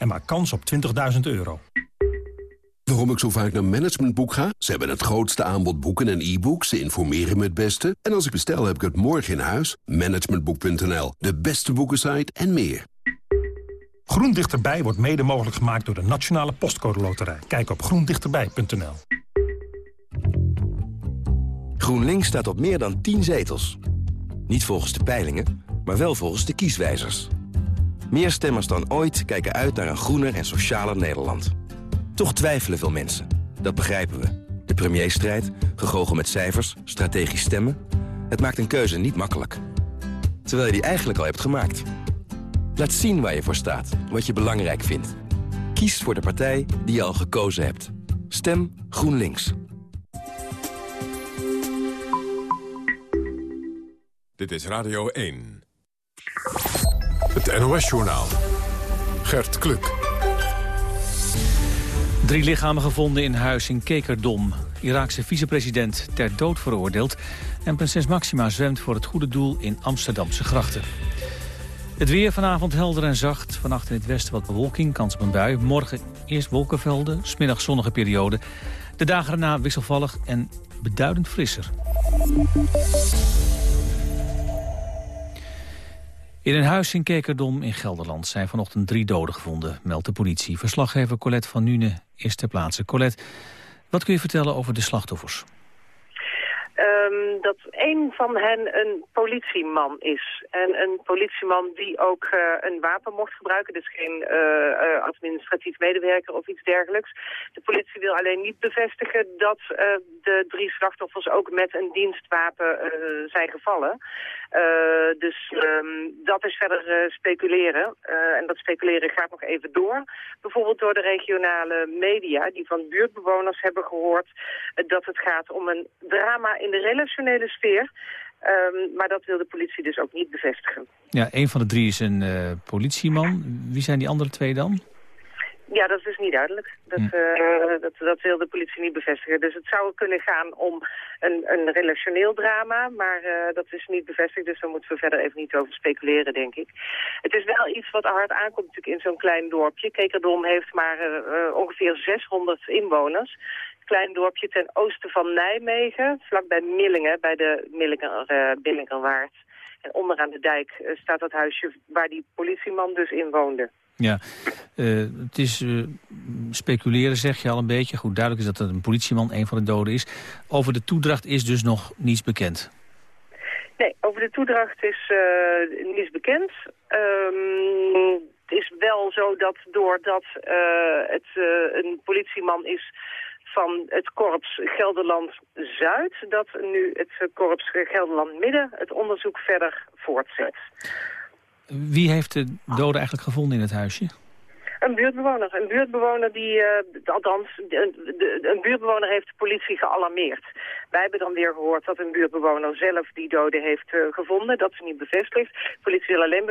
en maak kans op 20.000 euro. Waarom ik zo vaak naar Managementboek ga? Ze hebben het grootste aanbod boeken en e-books. Ze informeren me het beste. En als ik bestel, heb ik het morgen in huis. Managementboek.nl, de beste boekensite en meer. Groen Dichterbij wordt mede mogelijk gemaakt door de Nationale Postcode Loterij. Kijk op groendichterbij.nl. GroenLinks staat op meer dan 10 zetels. Niet volgens de peilingen, maar wel volgens de kieswijzers. Meer stemmers dan ooit kijken uit naar een groener en socialer Nederland. Toch twijfelen veel mensen. Dat begrijpen we. De premierstrijd, gegogel met cijfers, strategisch stemmen... het maakt een keuze niet makkelijk. Terwijl je die eigenlijk al hebt gemaakt. Laat zien waar je voor staat, wat je belangrijk vindt. Kies voor de partij die je al gekozen hebt. Stem GroenLinks. Dit is Radio 1. Het NOS-journaal. Gert Kluk. Drie lichamen gevonden in huis in Kekerdom. Iraakse vicepresident ter dood veroordeeld... en prinses Maxima zwemt voor het goede doel in Amsterdamse grachten. Het weer vanavond helder en zacht. Vannacht in het westen wat bewolking, kans op een bui. Morgen eerst wolkenvelden, smiddag zonnige periode. De dagen erna wisselvallig en beduidend frisser. In een huis in Kekerdom in Gelderland zijn vanochtend drie doden gevonden, meldt de politie. Verslaggever Colette van Nune is ter plaatse. Colette, wat kun je vertellen over de slachtoffers? Um, dat een van hen een politieman is. En een politieman die ook uh, een wapen mocht gebruiken. Dus geen uh, administratief medewerker of iets dergelijks. De politie wil alleen niet bevestigen dat de drie slachtoffers ook met een dienstwapen zijn gevallen. dus um, dat is verder speculeren. en dat speculeren gaat nog even door. Bijvoorbeeld door de regionale media die van buurtbewoners hebben gehoord dat het gaat om een drama in de relationele sfeer. Um, maar dat wil de politie dus ook niet bevestigen. Ja, een van de drie is een uh, politieman. Wie zijn die andere twee dan? Ja, dat is dus niet duidelijk. Dat, hm. uh, dat, dat wil de politie niet bevestigen. Dus het zou kunnen gaan om een, een relationeel drama, maar uh, dat is niet bevestigd. Dus daar moeten we verder even niet over speculeren, denk ik. Het is wel iets wat hard aankomt natuurlijk in zo'n klein dorpje. Kekerdom heeft maar uh, ongeveer 600 inwoners klein dorpje ten oosten van Nijmegen, vlakbij Millingen, bij de Millinger, uh, Billingerwaard. En onderaan de dijk uh, staat dat huisje waar die politieman dus in woonde. Ja, uh, het is speculeren zeg je al een beetje. Goed, duidelijk is dat het een politieman een van de doden is. Over de toedracht is dus nog niets bekend. Nee, over de toedracht is niets bekend. Um, het is wel zo dat doordat het een politieman is van het korps Gelderland-Zuid... dat nu het korps Gelderland-Midden het onderzoek verder voortzet. Wie heeft de doden eigenlijk gevonden in het huisje? Een buurtbewoner. Een buurtbewoner die, uh, althans, een buurtbewoner heeft de politie gealarmeerd. Wij hebben dan weer gehoord dat een buurtbewoner zelf die doden heeft uh, gevonden. Dat is niet bevestigd. De politie wil alleen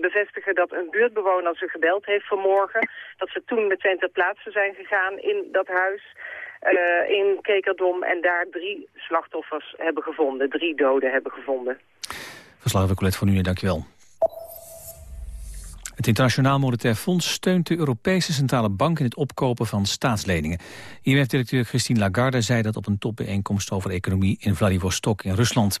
bevestigen, dat een buurtbewoner ze gebeld heeft vanmorgen. Dat ze toen meteen ter plaatse zijn gegaan in dat huis. Uh, in Kekerdom en daar drie slachtoffers hebben gevonden. Drie doden hebben gevonden. Verslaggever Colette van u, dankjewel. Het Internationaal Monetair Fonds steunt de Europese Centrale Bank in het opkopen van staatsleningen. IMF-directeur Christine Lagarde zei dat op een topbijeenkomst over economie in Vladivostok in Rusland.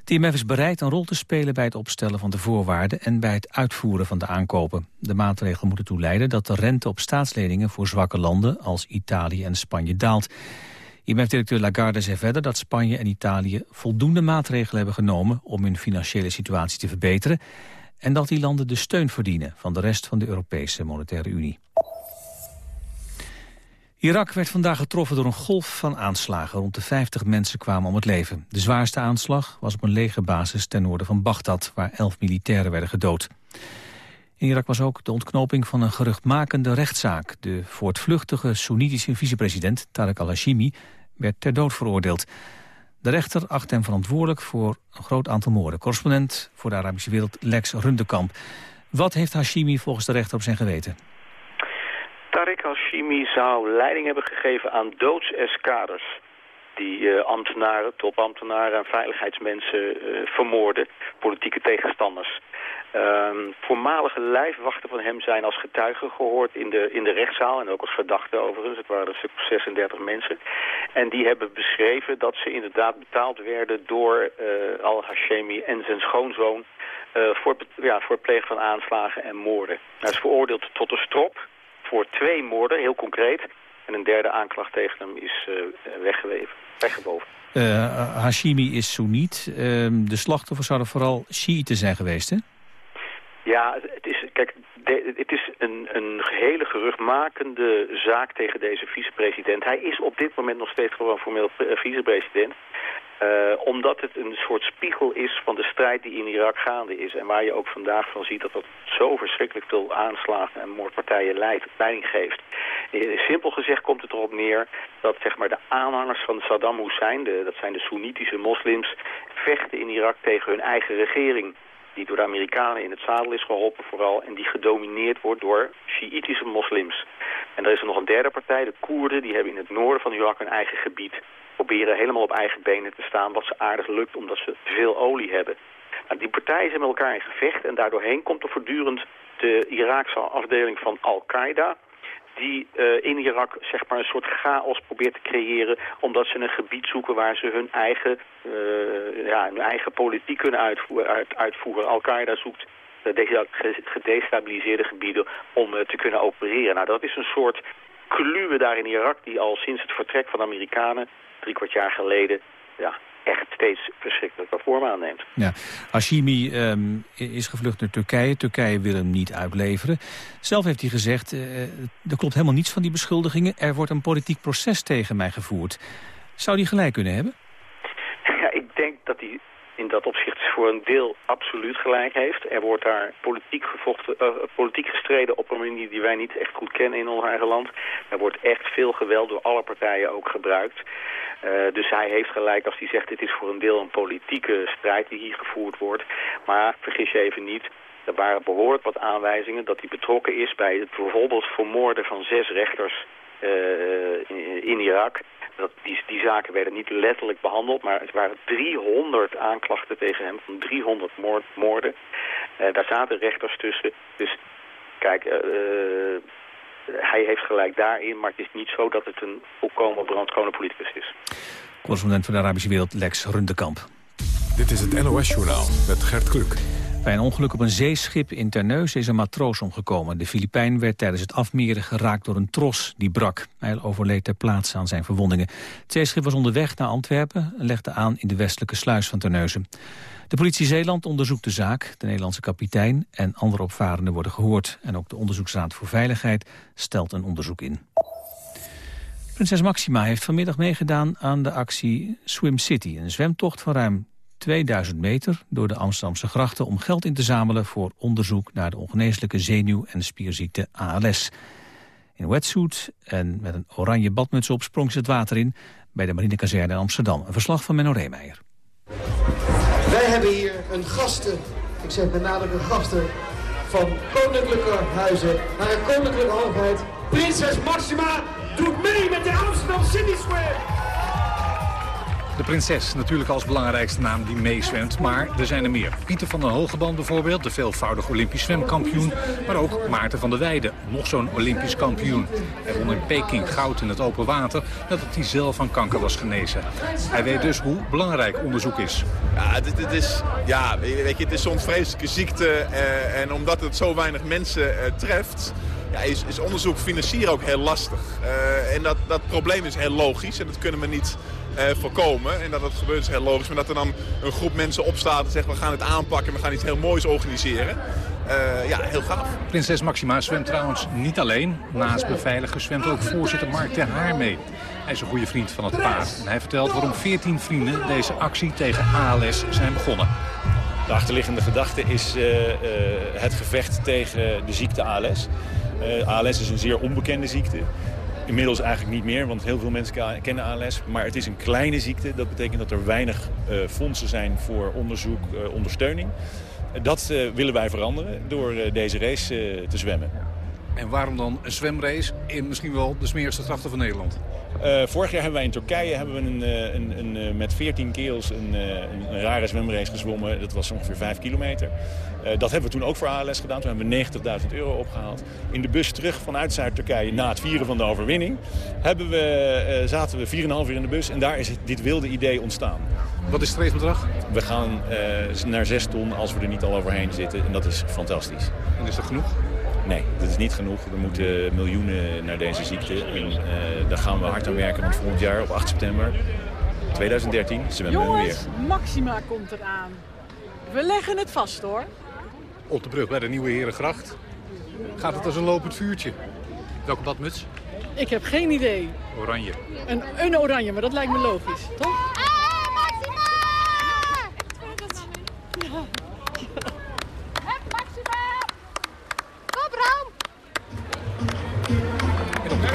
Het IMF is bereid een rol te spelen bij het opstellen van de voorwaarden en bij het uitvoeren van de aankopen. De maatregelen moeten toe leiden dat de rente op staatsleningen voor zwakke landen als Italië en Spanje daalt. IMF-directeur Lagarde zei verder dat Spanje en Italië voldoende maatregelen hebben genomen om hun financiële situatie te verbeteren en dat die landen de steun verdienen van de rest van de Europese Monetaire Unie. Irak werd vandaag getroffen door een golf van aanslagen. Rond de 50 mensen kwamen om het leven. De zwaarste aanslag was op een legerbasis ten noorden van Bagdad... waar 11 militairen werden gedood. In Irak was ook de ontknoping van een geruchtmakende rechtszaak. De voortvluchtige Soenitische vicepresident Tariq al-Hashimi werd ter dood veroordeeld. De rechter acht hem verantwoordelijk voor een groot aantal moorden. Correspondent voor de Arabische wereld Lex Rundekamp. Wat heeft Hashimi volgens de rechter op zijn geweten? Tariq Hashimi zou leiding hebben gegeven aan doodseskaders die uh, ambtenaren, topambtenaren en veiligheidsmensen uh, vermoorden, politieke tegenstanders. Ehm, voormalige lijfwachten van hem zijn als getuigen gehoord in de, in de rechtszaal en ook als verdachten overigens. Het waren een stuk 36 mensen. En die hebben beschreven dat ze inderdaad betaald werden door uh, Al-Hashemi en zijn schoonzoon uh, voor, ja, voor het plegen van aanslagen en moorden. Hij is veroordeeld tot een strop voor twee moorden, heel concreet. En een derde aanklacht tegen hem is uh, weggeweven, weggeboven. Hashimi is Soeniet. Ehm, de slachtoffers zouden vooral Shiiten zijn geweest, hè? Ja, het is, kijk, het is een, een hele geruchtmakende zaak tegen deze vicepresident. Hij is op dit moment nog steeds gewoon formeel vicepresident. Uh, omdat het een soort spiegel is van de strijd die in Irak gaande is. En waar je ook vandaag van ziet dat dat zo verschrikkelijk veel aanslagen en moordpartijen leidt, leiding geeft. Uh, simpel gezegd komt het erop neer dat zeg maar, de aanhangers van Saddam Hussein, dat zijn de Soenitische moslims, vechten in Irak tegen hun eigen regering die door de Amerikanen in het zadel is geholpen vooral... en die gedomineerd wordt door Sjiitische moslims. En er is er nog een derde partij, de Koerden, die hebben in het noorden van Irak een eigen gebied. Proberen helemaal op eigen benen te staan, wat ze aardig lukt omdat ze veel olie hebben. Nou, die partijen zijn met elkaar in gevecht en daardoorheen komt er voortdurend de Iraakse afdeling van Al-Qaeda die uh, in Irak zeg maar, een soort chaos probeert te creëren... omdat ze een gebied zoeken waar ze hun eigen, uh, ja, hun eigen politiek kunnen uitvoeren. Uit, uitvoeren. Al-Qaeda zoekt uh, deze gedestabiliseerde gebieden om te kunnen opereren. Nou, dat is een soort kluwe daar in Irak die al sinds het vertrek van de Amerikanen... drie kwart jaar geleden ja, echt steeds verschrikkelijke vorm aanneemt. Ja. Hashimi um, is gevlucht naar Turkije. Turkije wil hem niet uitleveren. Zelf heeft hij gezegd, uh, er klopt helemaal niets van die beschuldigingen. Er wordt een politiek proces tegen mij gevoerd. Zou die gelijk kunnen hebben? Ja, ik denk dat hij in dat opzicht voor een deel absoluut gelijk heeft. Er wordt daar politiek, gevochten, uh, politiek gestreden op een manier die wij niet echt goed kennen in ons eigen land. Er wordt echt veel geweld door alle partijen ook gebruikt. Uh, dus hij heeft gelijk als hij zegt dit is voor een deel een politieke strijd die hier gevoerd wordt. Maar vergis je even niet, er waren behoorlijk wat aanwijzingen dat hij betrokken is bij het bijvoorbeeld vermoorden van zes rechters in, in Irak. Dat die, die zaken werden niet letterlijk behandeld, maar het waren 300 aanklachten tegen hem van 300 moord, moorden. Uh, daar zaten rechters tussen. Dus kijk, uh, hij heeft gelijk daarin, maar het is niet zo dat het een volkomen brandschone politicus is. Correspondent van de Arabische Wereld, Lex Rundekamp. Dit is het NOS-journaal met Gert Kluk. Bij een ongeluk op een zeeschip in Terneuzen is een matroos omgekomen. De Filipijn werd tijdens het afmeren geraakt door een tros die brak. Hij overleed ter plaatse aan zijn verwondingen. Het zeeschip was onderweg naar Antwerpen en legde aan in de westelijke sluis van Terneuzen. De politie Zeeland onderzoekt de zaak. De Nederlandse kapitein en andere opvarenden worden gehoord. En ook de Onderzoeksraad voor Veiligheid stelt een onderzoek in. Prinses Maxima heeft vanmiddag meegedaan aan de actie Swim City. Een zwemtocht van ruim 2000 meter door de Amsterdamse grachten... om geld in te zamelen voor onderzoek naar de ongeneeslijke zenuw- en spierziekte ALS. In wetsuit en met een oranje badmuts op sprong ze het water in... bij de marinekazerne in Amsterdam. Een verslag van Menno Reemeijer. Wij hebben hier een gasten, ik zeg een gasten... van koninklijke huizen naar een koninklijke hoogheid. Prinses Maxima doet mee met de Amsterdam City Square. De prinses, natuurlijk als belangrijkste naam die meezwemt, maar er zijn er meer. Pieter van den Hogeband bijvoorbeeld, de veelvoudig Olympisch zwemkampioen. Maar ook Maarten van der Weijden, nog zo'n Olympisch kampioen. Hij won in Peking goud in het open water nadat hij zelf van kanker was genezen. Hij weet dus hoe belangrijk onderzoek is. Ja, dit, is, ja, weet je, het is zo'n vreselijke ziekte eh, en omdat het zo weinig mensen eh, treft... Ja, is, is onderzoek financieren ook heel lastig. Uh, en dat, dat probleem is heel logisch en dat kunnen we niet uh, voorkomen. En dat dat gebeurt is heel logisch. Maar dat er dan een groep mensen opstaat en zegt we gaan het aanpakken. We gaan iets heel moois organiseren. Uh, ja, heel gaaf. Prinses Maxima zwemt trouwens niet alleen. Naast beveiliger zwemt ook voorzitter Mark ter Haar mee. Hij is een goede vriend van het paard. En hij vertelt waarom 14 vrienden deze actie tegen ALS zijn begonnen. De achterliggende gedachte is uh, uh, het gevecht tegen de ziekte ALS. ALS is een zeer onbekende ziekte. Inmiddels eigenlijk niet meer, want heel veel mensen kennen ALS. Maar het is een kleine ziekte. Dat betekent dat er weinig uh, fondsen zijn voor onderzoek, uh, ondersteuning. Dat uh, willen wij veranderen door deze race te zwemmen. En waarom dan een zwemrace in misschien wel de smerigste grachten van Nederland? Uh, vorig jaar hebben wij in Turkije hebben we een, een, een, een met 14 keels een, een, rare zwemrace gezwommen. Dat was ongeveer 5 kilometer. Dat hebben we toen ook voor ALS gedaan. Toen hebben we 90.000 euro opgehaald. In de bus terug vanuit Zuid-Turkije na het vieren van de overwinning... Hebben we, zaten we 4,5 uur in de bus en daar is dit wilde idee ontstaan. Wat is het streefbedrag? We gaan naar 6 ton als we er niet al overheen zitten. En dat is fantastisch. En is dat genoeg? Nee, dat is niet genoeg. Er moeten miljoenen naar deze ziekte. En uh, daar gaan we hard aan werken, want volgend jaar op 8 september 2013 zwemmen we weer. Maxima komt eraan. We leggen het vast hoor. Op de brug bij de Nieuwe Herengracht gaat het als een lopend vuurtje. Welke badmuts? Ik heb geen idee. Oranje. Een, een oranje, maar dat lijkt me logisch, toch?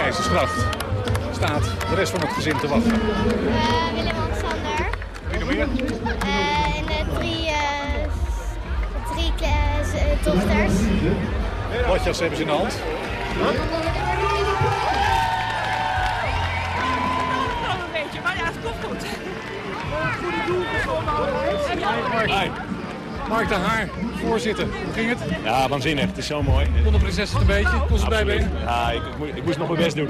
Keizersgracht staat de rest van het gezin te wachten. Uh, Willem-Alexander. Wie nog meer? Uh, en uh, drie, drie dochters. Watjas hebben ze in de hand. Een beetje, maar ja, het komt goed. Goede doel voor Mark, de Haar, voorzitter. Hoe ging het? Ja, waanzinnig. Het is zo mooi. Kon de prinses het een beetje? Kon ze bijbenen? Ja, ik, ik, ik, moest nog mijn best doen.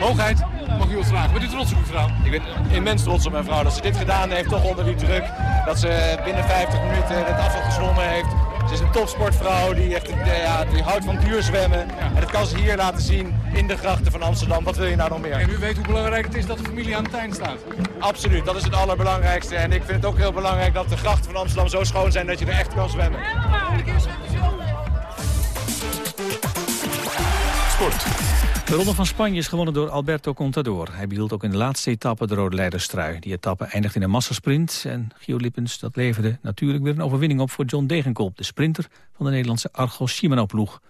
Hoogheid, mag u ons vragen. Bent u trots op uw vrouw? Ik ben immens trots op mijn vrouw. Dat ze dit gedaan heeft, toch onder die druk. Dat ze binnen 50 minuten het afval gezwommen heeft. Ze is een topsportvrouw die, echt, ja, die houdt van duurzwemmen. En dat kan ze hier laten zien in de grachten van Amsterdam. Wat wil je nou nog meer? En u weet hoe belangrijk het is dat de familie aan de tuin staat? Absoluut, dat is het allerbelangrijkste. En ik vind het ook heel belangrijk dat de grachten van Amsterdam zo schoon zijn dat je er echt kan zwemmen. Sport. De Ronde van Spanje is gewonnen door Alberto Contador. Hij behield ook in de laatste etappe de rode leiderstrui. Die etappe eindigt in een massasprint. En Gio Lippens, dat leverde natuurlijk weer een overwinning op voor John Degenkolb... de sprinter van de Nederlandse Argos Shimano-ploeg.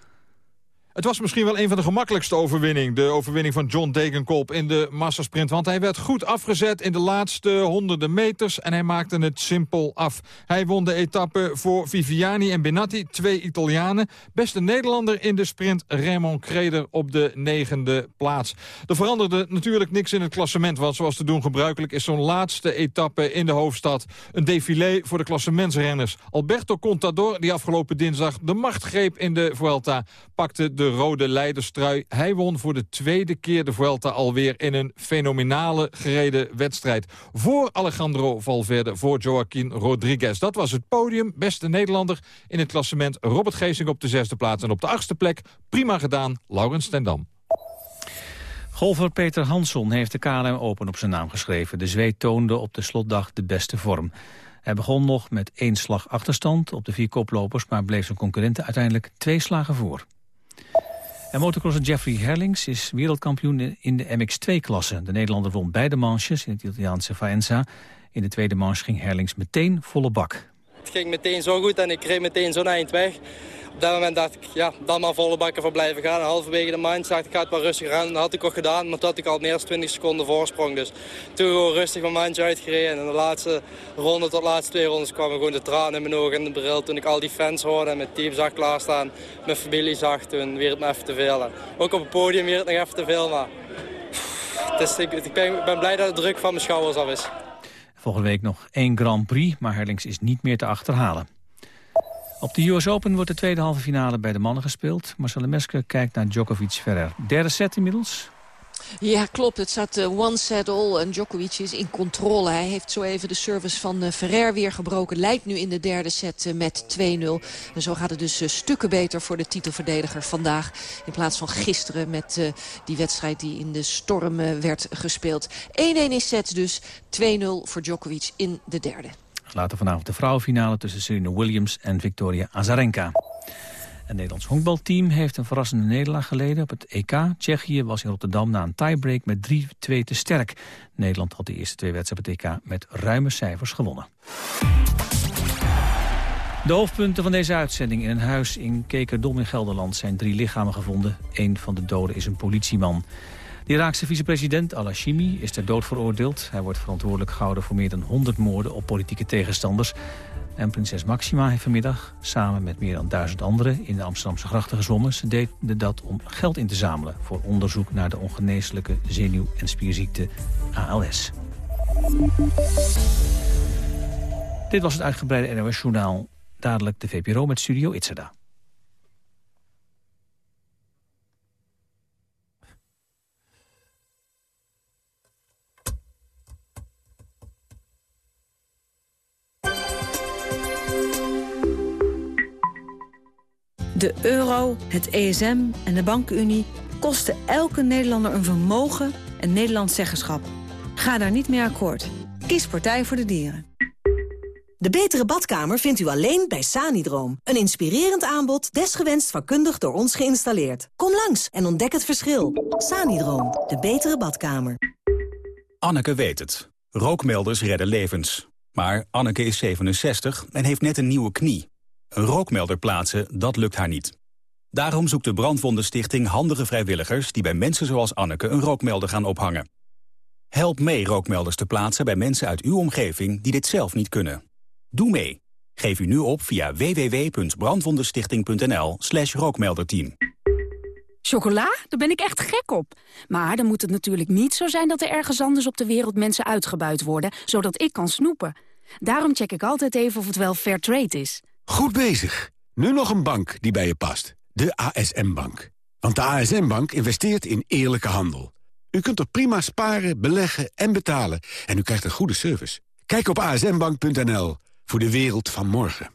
Het was misschien wel een van de gemakkelijkste overwinningen. De overwinning van John Degenkolb in de massasprint. Want hij werd goed afgezet in de laatste honderden meters. En hij maakte het simpel af. Hij won de etappe voor Viviani en Benatti, twee Italianen. Beste Nederlander in de sprint, Raymond Kreder op de negende plaats. Er veranderde natuurlijk niks in het klassement. Want zoals te doen gebruikelijk is zo'n laatste etappe in de hoofdstad. Een défilé voor de klassementsrenners. Alberto Contador, die afgelopen dinsdag de macht greep in de Vuelta... pakte de rode leiderstrui. Hij won voor de tweede keer de Vuelta alweer in een fenomenale gereden wedstrijd. Voor Alejandro Valverde, voor Joaquin Rodriguez. Dat was het podium, beste Nederlander in het klassement. Robert Geesing op de zesde plaats en op de achtste plek. Prima gedaan, Laurens Tendam. Golfer Peter Hansson heeft de KLM Open op zijn naam geschreven. De zweet toonde op de slotdag de beste vorm. Hij begon nog met één slag achterstand op de vier koplopers... maar bleef zijn concurrenten uiteindelijk twee slagen voor. En motocrosser Jeffrey Herlings is wereldkampioen in de MX2-klasse. De Nederlander won beide manches in het Italiaanse Faenza. In de tweede manche ging Herlings meteen volle bak. Het ging meteen zo goed en ik kreeg meteen zo'n eind weg. Op dat moment dacht ik, ja, dan maar volle bakken voor blijven gaan. En halverwege de maand dacht ik, ga het wel rustig aan. Dat had ik ook gedaan, maar toen had ik al meer 20 seconden voorsprong. Dus toen gewoon rustig mijn mandje uitgereden. En in de laatste ronde tot de laatste twee rondes kwamen gewoon de tranen in mijn ogen en de bril. Toen ik al die fans hoorde en mijn team zag klaarstaan, mijn familie zag, toen weer het me even te veel. ook op het podium weer het nog even te veel, maar... Ik, ik, ben, ben blij dat de druk van mijn schouders af is. Volgende week nog één Grand Prix, maar Herlings is niet meer te achterhalen. Op de US Open wordt de tweede halve finale bij de mannen gespeeld. Marcel Mesker kijkt naar Djokovic verder. Derde set inmiddels. Ja, klopt. Het staat uh, one set all en Djokovic is in controle. Hij heeft zo even de service van uh, Ferrer weer gebroken. Leidt nu in de derde set uh, met 2-0. En zo gaat het dus stukken beter voor de titelverdediger vandaag. In plaats van gisteren met die wedstrijd die in de storm werd gespeeld. 1-1 is set dus. 2-0 voor Djokovic in de derde. Later vanavond de vrouwenfinale tussen Serena Williams en Victoria Azarenka. Het Nederlands honkbalteam heeft een verrassende nederlaag geleden op het EK. Tsjechië was in Rotterdam na een tiebreak met 3-2 te sterk. Nederland had de eerste twee wedstrijden op het EK met ruime cijfers gewonnen. De hoofdpunten van deze uitzending. In een huis in Kekerdom in Gelderland zijn drie lichamen gevonden. Een van de doden is een politieman. De Iraakse vicepresident al-Hashimi is ter dood veroordeeld. Hij wordt verantwoordelijk gehouden voor meer dan 100 moorden op politieke tegenstanders. En prinses Maxima heeft vanmiddag samen met meer dan duizend anderen in de Amsterdamse grachten gezwommen. Ze deden dat om geld in te zamelen voor onderzoek naar de ongeneeslijke zenuw- en spierziekte ALS. Dit was het uitgebreide NOS-journaal. Dadelijk de VPRO met Studio Itzada. De euro, het ESM en de bankenunie kosten elke Nederlander een vermogen en Nederlands zeggenschap. Ga daar niet mee akkoord. Kies Partij voor de Dieren. De betere badkamer vindt u alleen bij Sanidroom. Een inspirerend aanbod, desgewenst vakkundig door ons geïnstalleerd. Kom langs en ontdek het verschil. Sanidroom, de betere badkamer. Anneke weet het. Rookmelders redden levens. Maar Anneke is 67 en heeft net een nieuwe knie. Een rookmelder plaatsen, dat lukt haar niet. Daarom zoekt de Brandwondenstichting handige vrijwilligers... die bij mensen zoals Anneke een rookmelder gaan ophangen. Help mee rookmelders te plaatsen bij mensen uit uw omgeving... die dit zelf niet kunnen. Doe mee. Geef u nu op via www.brandwondenstichting.nl slash rookmelderteam. Chocola? Daar ben ik echt gek op. Maar dan moet het natuurlijk niet zo zijn dat er ergens anders op de wereld mensen uitgebuit worden, zodat ik kan snoepen. Daarom check ik altijd even of het wel fair trade is. Goed bezig. Nu nog een bank die bij je past. De ASM-bank. Want de ASM-bank investeert in eerlijke handel. U kunt er prima sparen, beleggen en betalen. En u krijgt een goede service. Kijk op asmbank.nl voor de wereld van morgen.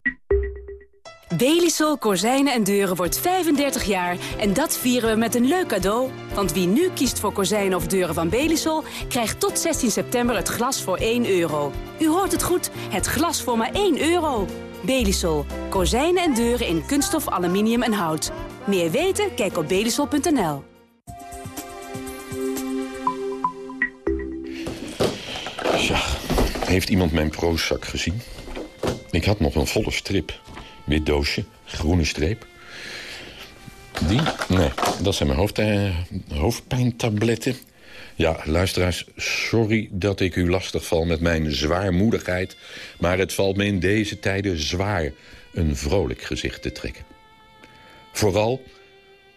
Belisol Kozijnen en Deuren wordt 35 jaar en dat vieren we met een leuk cadeau. Want wie nu kiest voor kozijnen of deuren van Belisol... krijgt tot 16 september het glas voor 1 euro. U hoort het goed, het glas voor maar 1 euro. Belisol. Kozijnen en deuren in kunststof, aluminium en hout. Meer weten? Kijk op belisol.nl. Ja, heeft iemand mijn prozak gezien? Ik had nog een volle strip. Wit doosje, groene streep. Die? Nee, dat zijn mijn eh, hoofdpijntabletten. Ja, luisteraars, sorry dat ik u lastig val met mijn zwaarmoedigheid... maar het valt me in deze tijden zwaar een vrolijk gezicht te trekken. Vooral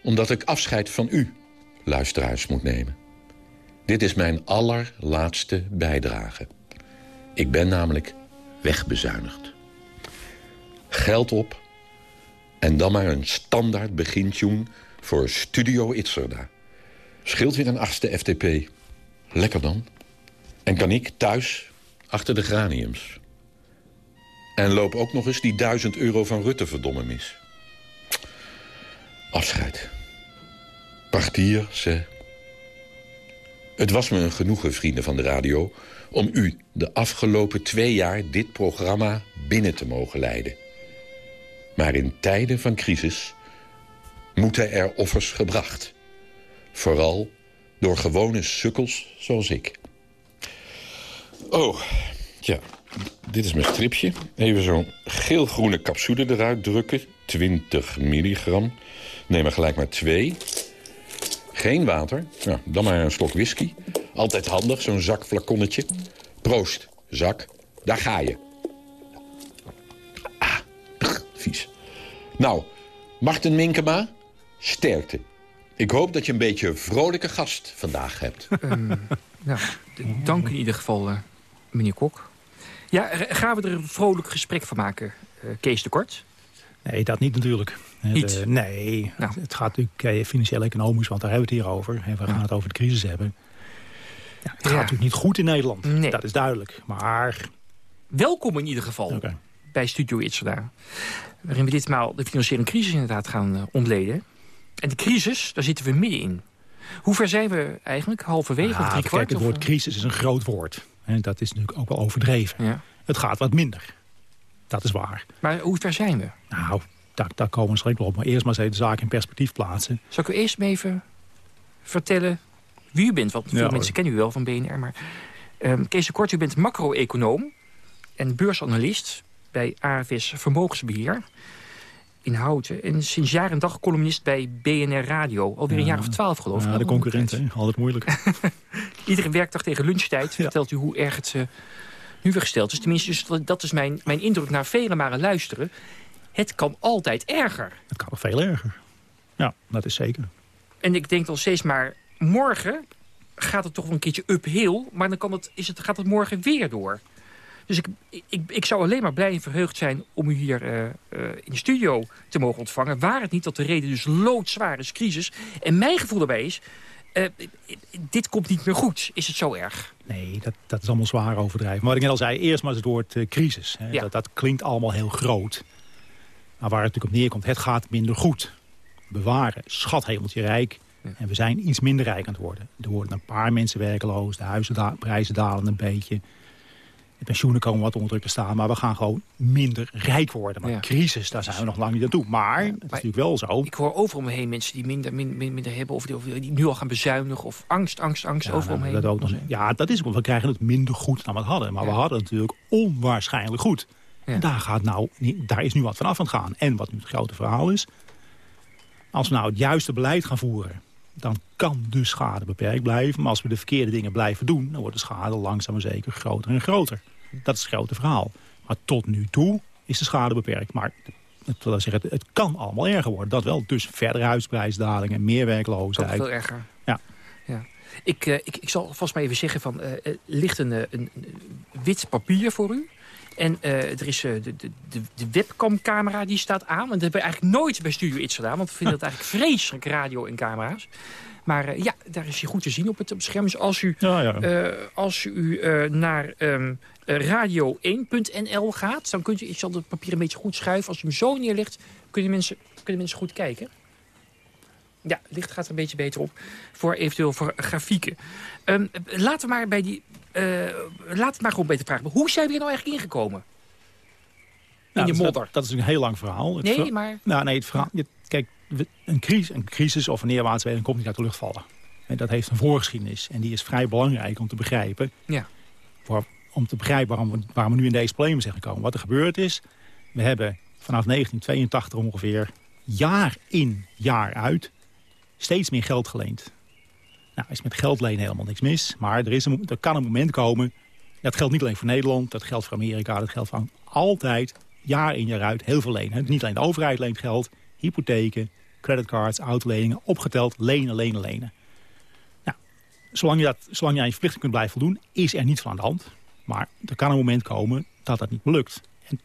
omdat ik afscheid van u, luisteraars, moet nemen. Dit is mijn allerlaatste bijdrage. Ik ben namelijk wegbezuinigd. Geld op en dan maar een standaard begintune voor Studio Itzerda. Scheelt weer een achtste FTP. Lekker dan. En kan ik thuis achter de graniums. En loop ook nog eens die duizend euro van Rutte verdomme mis. Afscheid. Partier, ze. Het was me een genoegen, vrienden van de radio... om u de afgelopen twee jaar dit programma binnen te mogen leiden. Maar in tijden van crisis moeten er offers gebracht. Vooral door gewone sukkels zoals ik. Oh, ja, dit is mijn stripje. Even zo'n geel-groene capsule eruit drukken. 20 milligram. Neem er gelijk maar twee. Geen water. Nou, dan maar een slok whisky. Altijd handig, zo'n zakflaconnetje. Proost, zak. Daar ga je. Ah, vies. Nou, Martin Minkema, sterkte. Ik hoop dat je een beetje een vrolijke gast vandaag hebt. Um, nou, dank in ieder geval, uh, meneer Kok. Ja, gaan we er een vrolijk gesprek van maken, uh, Kees de Kort? Nee, dat niet natuurlijk. Niet? De, nee, nou. het gaat natuurlijk financieel-economisch, want daar hebben we het hier over. En we gaan het over de crisis hebben. Ja, het gaat natuurlijk niet goed in Nederland, nee. dat is duidelijk. Maar... Welkom in ieder geval okay. bij Studio Itzerda. Waarin we ditmaal de financiële crisis inderdaad gaan uh, ontleden. En de crisis, daar zitten we middenin. Hoe ver zijn we eigenlijk? Halverwege ja, of drie kijk, kwart? het of... woord crisis is een groot woord. En dat is natuurlijk ook wel overdreven. Ja. Het gaat wat minder. Dat is waar. Maar hoe ver zijn we? Nou, daar, daar komen we straks op. Maar eerst maar eens even de zaak in perspectief plaatsen. Zal ik u eerst even vertellen wie u bent? Want veel Ja, mensen kennen u wel van BNR. Maar um, Kees de Kort, u bent macro-econoom en beursanalist bij AFS Vermogensbeheer. In Houten. En sinds jaar en dag columnist bij BNR Radio. Alweer een jaar of twaalf geloof ik. Ja, de concurrent, altijd moeilijk. Iedere werkdag tegen lunchtijd vertelt u hoe erg het uh, nu weer gesteld is. Tenminste, dus dat is mijn, mijn indruk naar vele malen luisteren. Het kan altijd erger. Het kan nog veel erger. Ja, dat is zeker. En ik denk dan steeds maar, morgen gaat het toch wel een keertje uphill. Maar dan kan het, is het, gaat het morgen weer door. Dus ik, ik, ik zou alleen maar blij en verheugd zijn om u hier uh, uh, in de studio te mogen ontvangen. Waar het niet dat de reden dus loodzwaar is, crisis. En mijn gevoel daarbij is, uh, dit komt niet meer goed. Is het zo erg? Nee, dat, dat is allemaal zwaar overdrijven. Maar wat ik net al zei, eerst maar het woord crisis. Hè. Ja. Dat, dat klinkt allemaal heel groot. Maar waar het natuurlijk op neerkomt, het gaat minder goed. Bewaren, schat hemeltje rijk. En we zijn iets minder rijk aan het worden. Er worden een paar mensen werkeloos, de huizenprijzen dalen een beetje. De pensioenen komen wat onder druk te staan. Maar we gaan gewoon minder rijk worden. Maar ja. crisis, daar zijn we nog lang niet aan toe. Maar ja, het is natuurlijk wel zo. Ik hoor overal me heen mensen die minder, minder, minder hebben... Of die, of die, nu al gaan bezuinigen. Of angst, angst, angst ja, overal nou, heen. Dat ook nog, ja, dat is want we krijgen het minder goed dan we hadden. Maar we hadden het natuurlijk onwaarschijnlijk goed. En daar, gaat nou, daar is nu wat vanaf aan het gaan. En wat nu het grote verhaal is... als we nou het juiste beleid gaan voeren dan kan de schade beperkt blijven. Maar als we de verkeerde dingen blijven doen... dan wordt de schade langzaam maar zeker groter en groter. Dat is het grote verhaal. Maar tot nu toe is de schade beperkt. Maar het, wil zeggen, het, kan allemaal erger worden. Dat wel. Dus verdere huisprijsdalingen, meer werkloosheid. Dat veel erger. Ja. ja. Ik, uh, ik, ik zal vast maar even zeggen van... Uh, er ligt een, een, een, wit papier voor u. En uh, er is de, de, de, de webcamcamera die staat aan. En dat hebben we eigenlijk nooit bij Studio iets gedaan. Want we vinden dat eigenlijk vreselijk, radio en camera's. Maar uh, ja, daar is hij goed te zien op het, op het scherm. Dus als u, ja, ja. Als u naar um, radio1.nl gaat... dan kunt u, ik zal het papier een beetje goed schuiven. Als u hem zo neerlegt, kunnen mensen, kunnen mensen goed kijken. Ja, het licht gaat er een beetje beter op. Voor eventueel voor grafieken. Um, laten we maar bij die... Uh, laten we maar gewoon beter vragen. Hoe zijn we hier nou eigenlijk ingekomen? In nou, de modder. Dat, dat, is een heel lang verhaal. Het nee, maar... Nou, nee, het verhaal... Kijk, een crisis, een crisis of een neerwaartsbeweging komt niet uit de lucht vallen. En dat heeft een voorgeschiedenis. En die is vrij belangrijk om te begrijpen. Ja. Voor, om te begrijpen waarom we, waarom we nu in deze problemen zijn gekomen. Wat er gebeurd is, we hebben vanaf 1982 ongeveer jaar in, jaar uit... steeds meer geld geleend. Nou, is met geld lenen helemaal niks mis. Maar er, is er kan een moment komen... Dat geldt niet alleen voor Nederland, dat geldt voor Amerika... dat geldt voor altijd, jaar in, jaar uit, heel veel lenen. Niet alleen de overheid leent geld, hypotheken, creditcards, autoleningen... opgeteld, lenen, lenen, lenen. Nou, zolang je, dat, zolang aan je verplichting kunt blijven voldoen... is er niets van aan de hand. Maar er kan een moment komen dat dat niet lukt. En,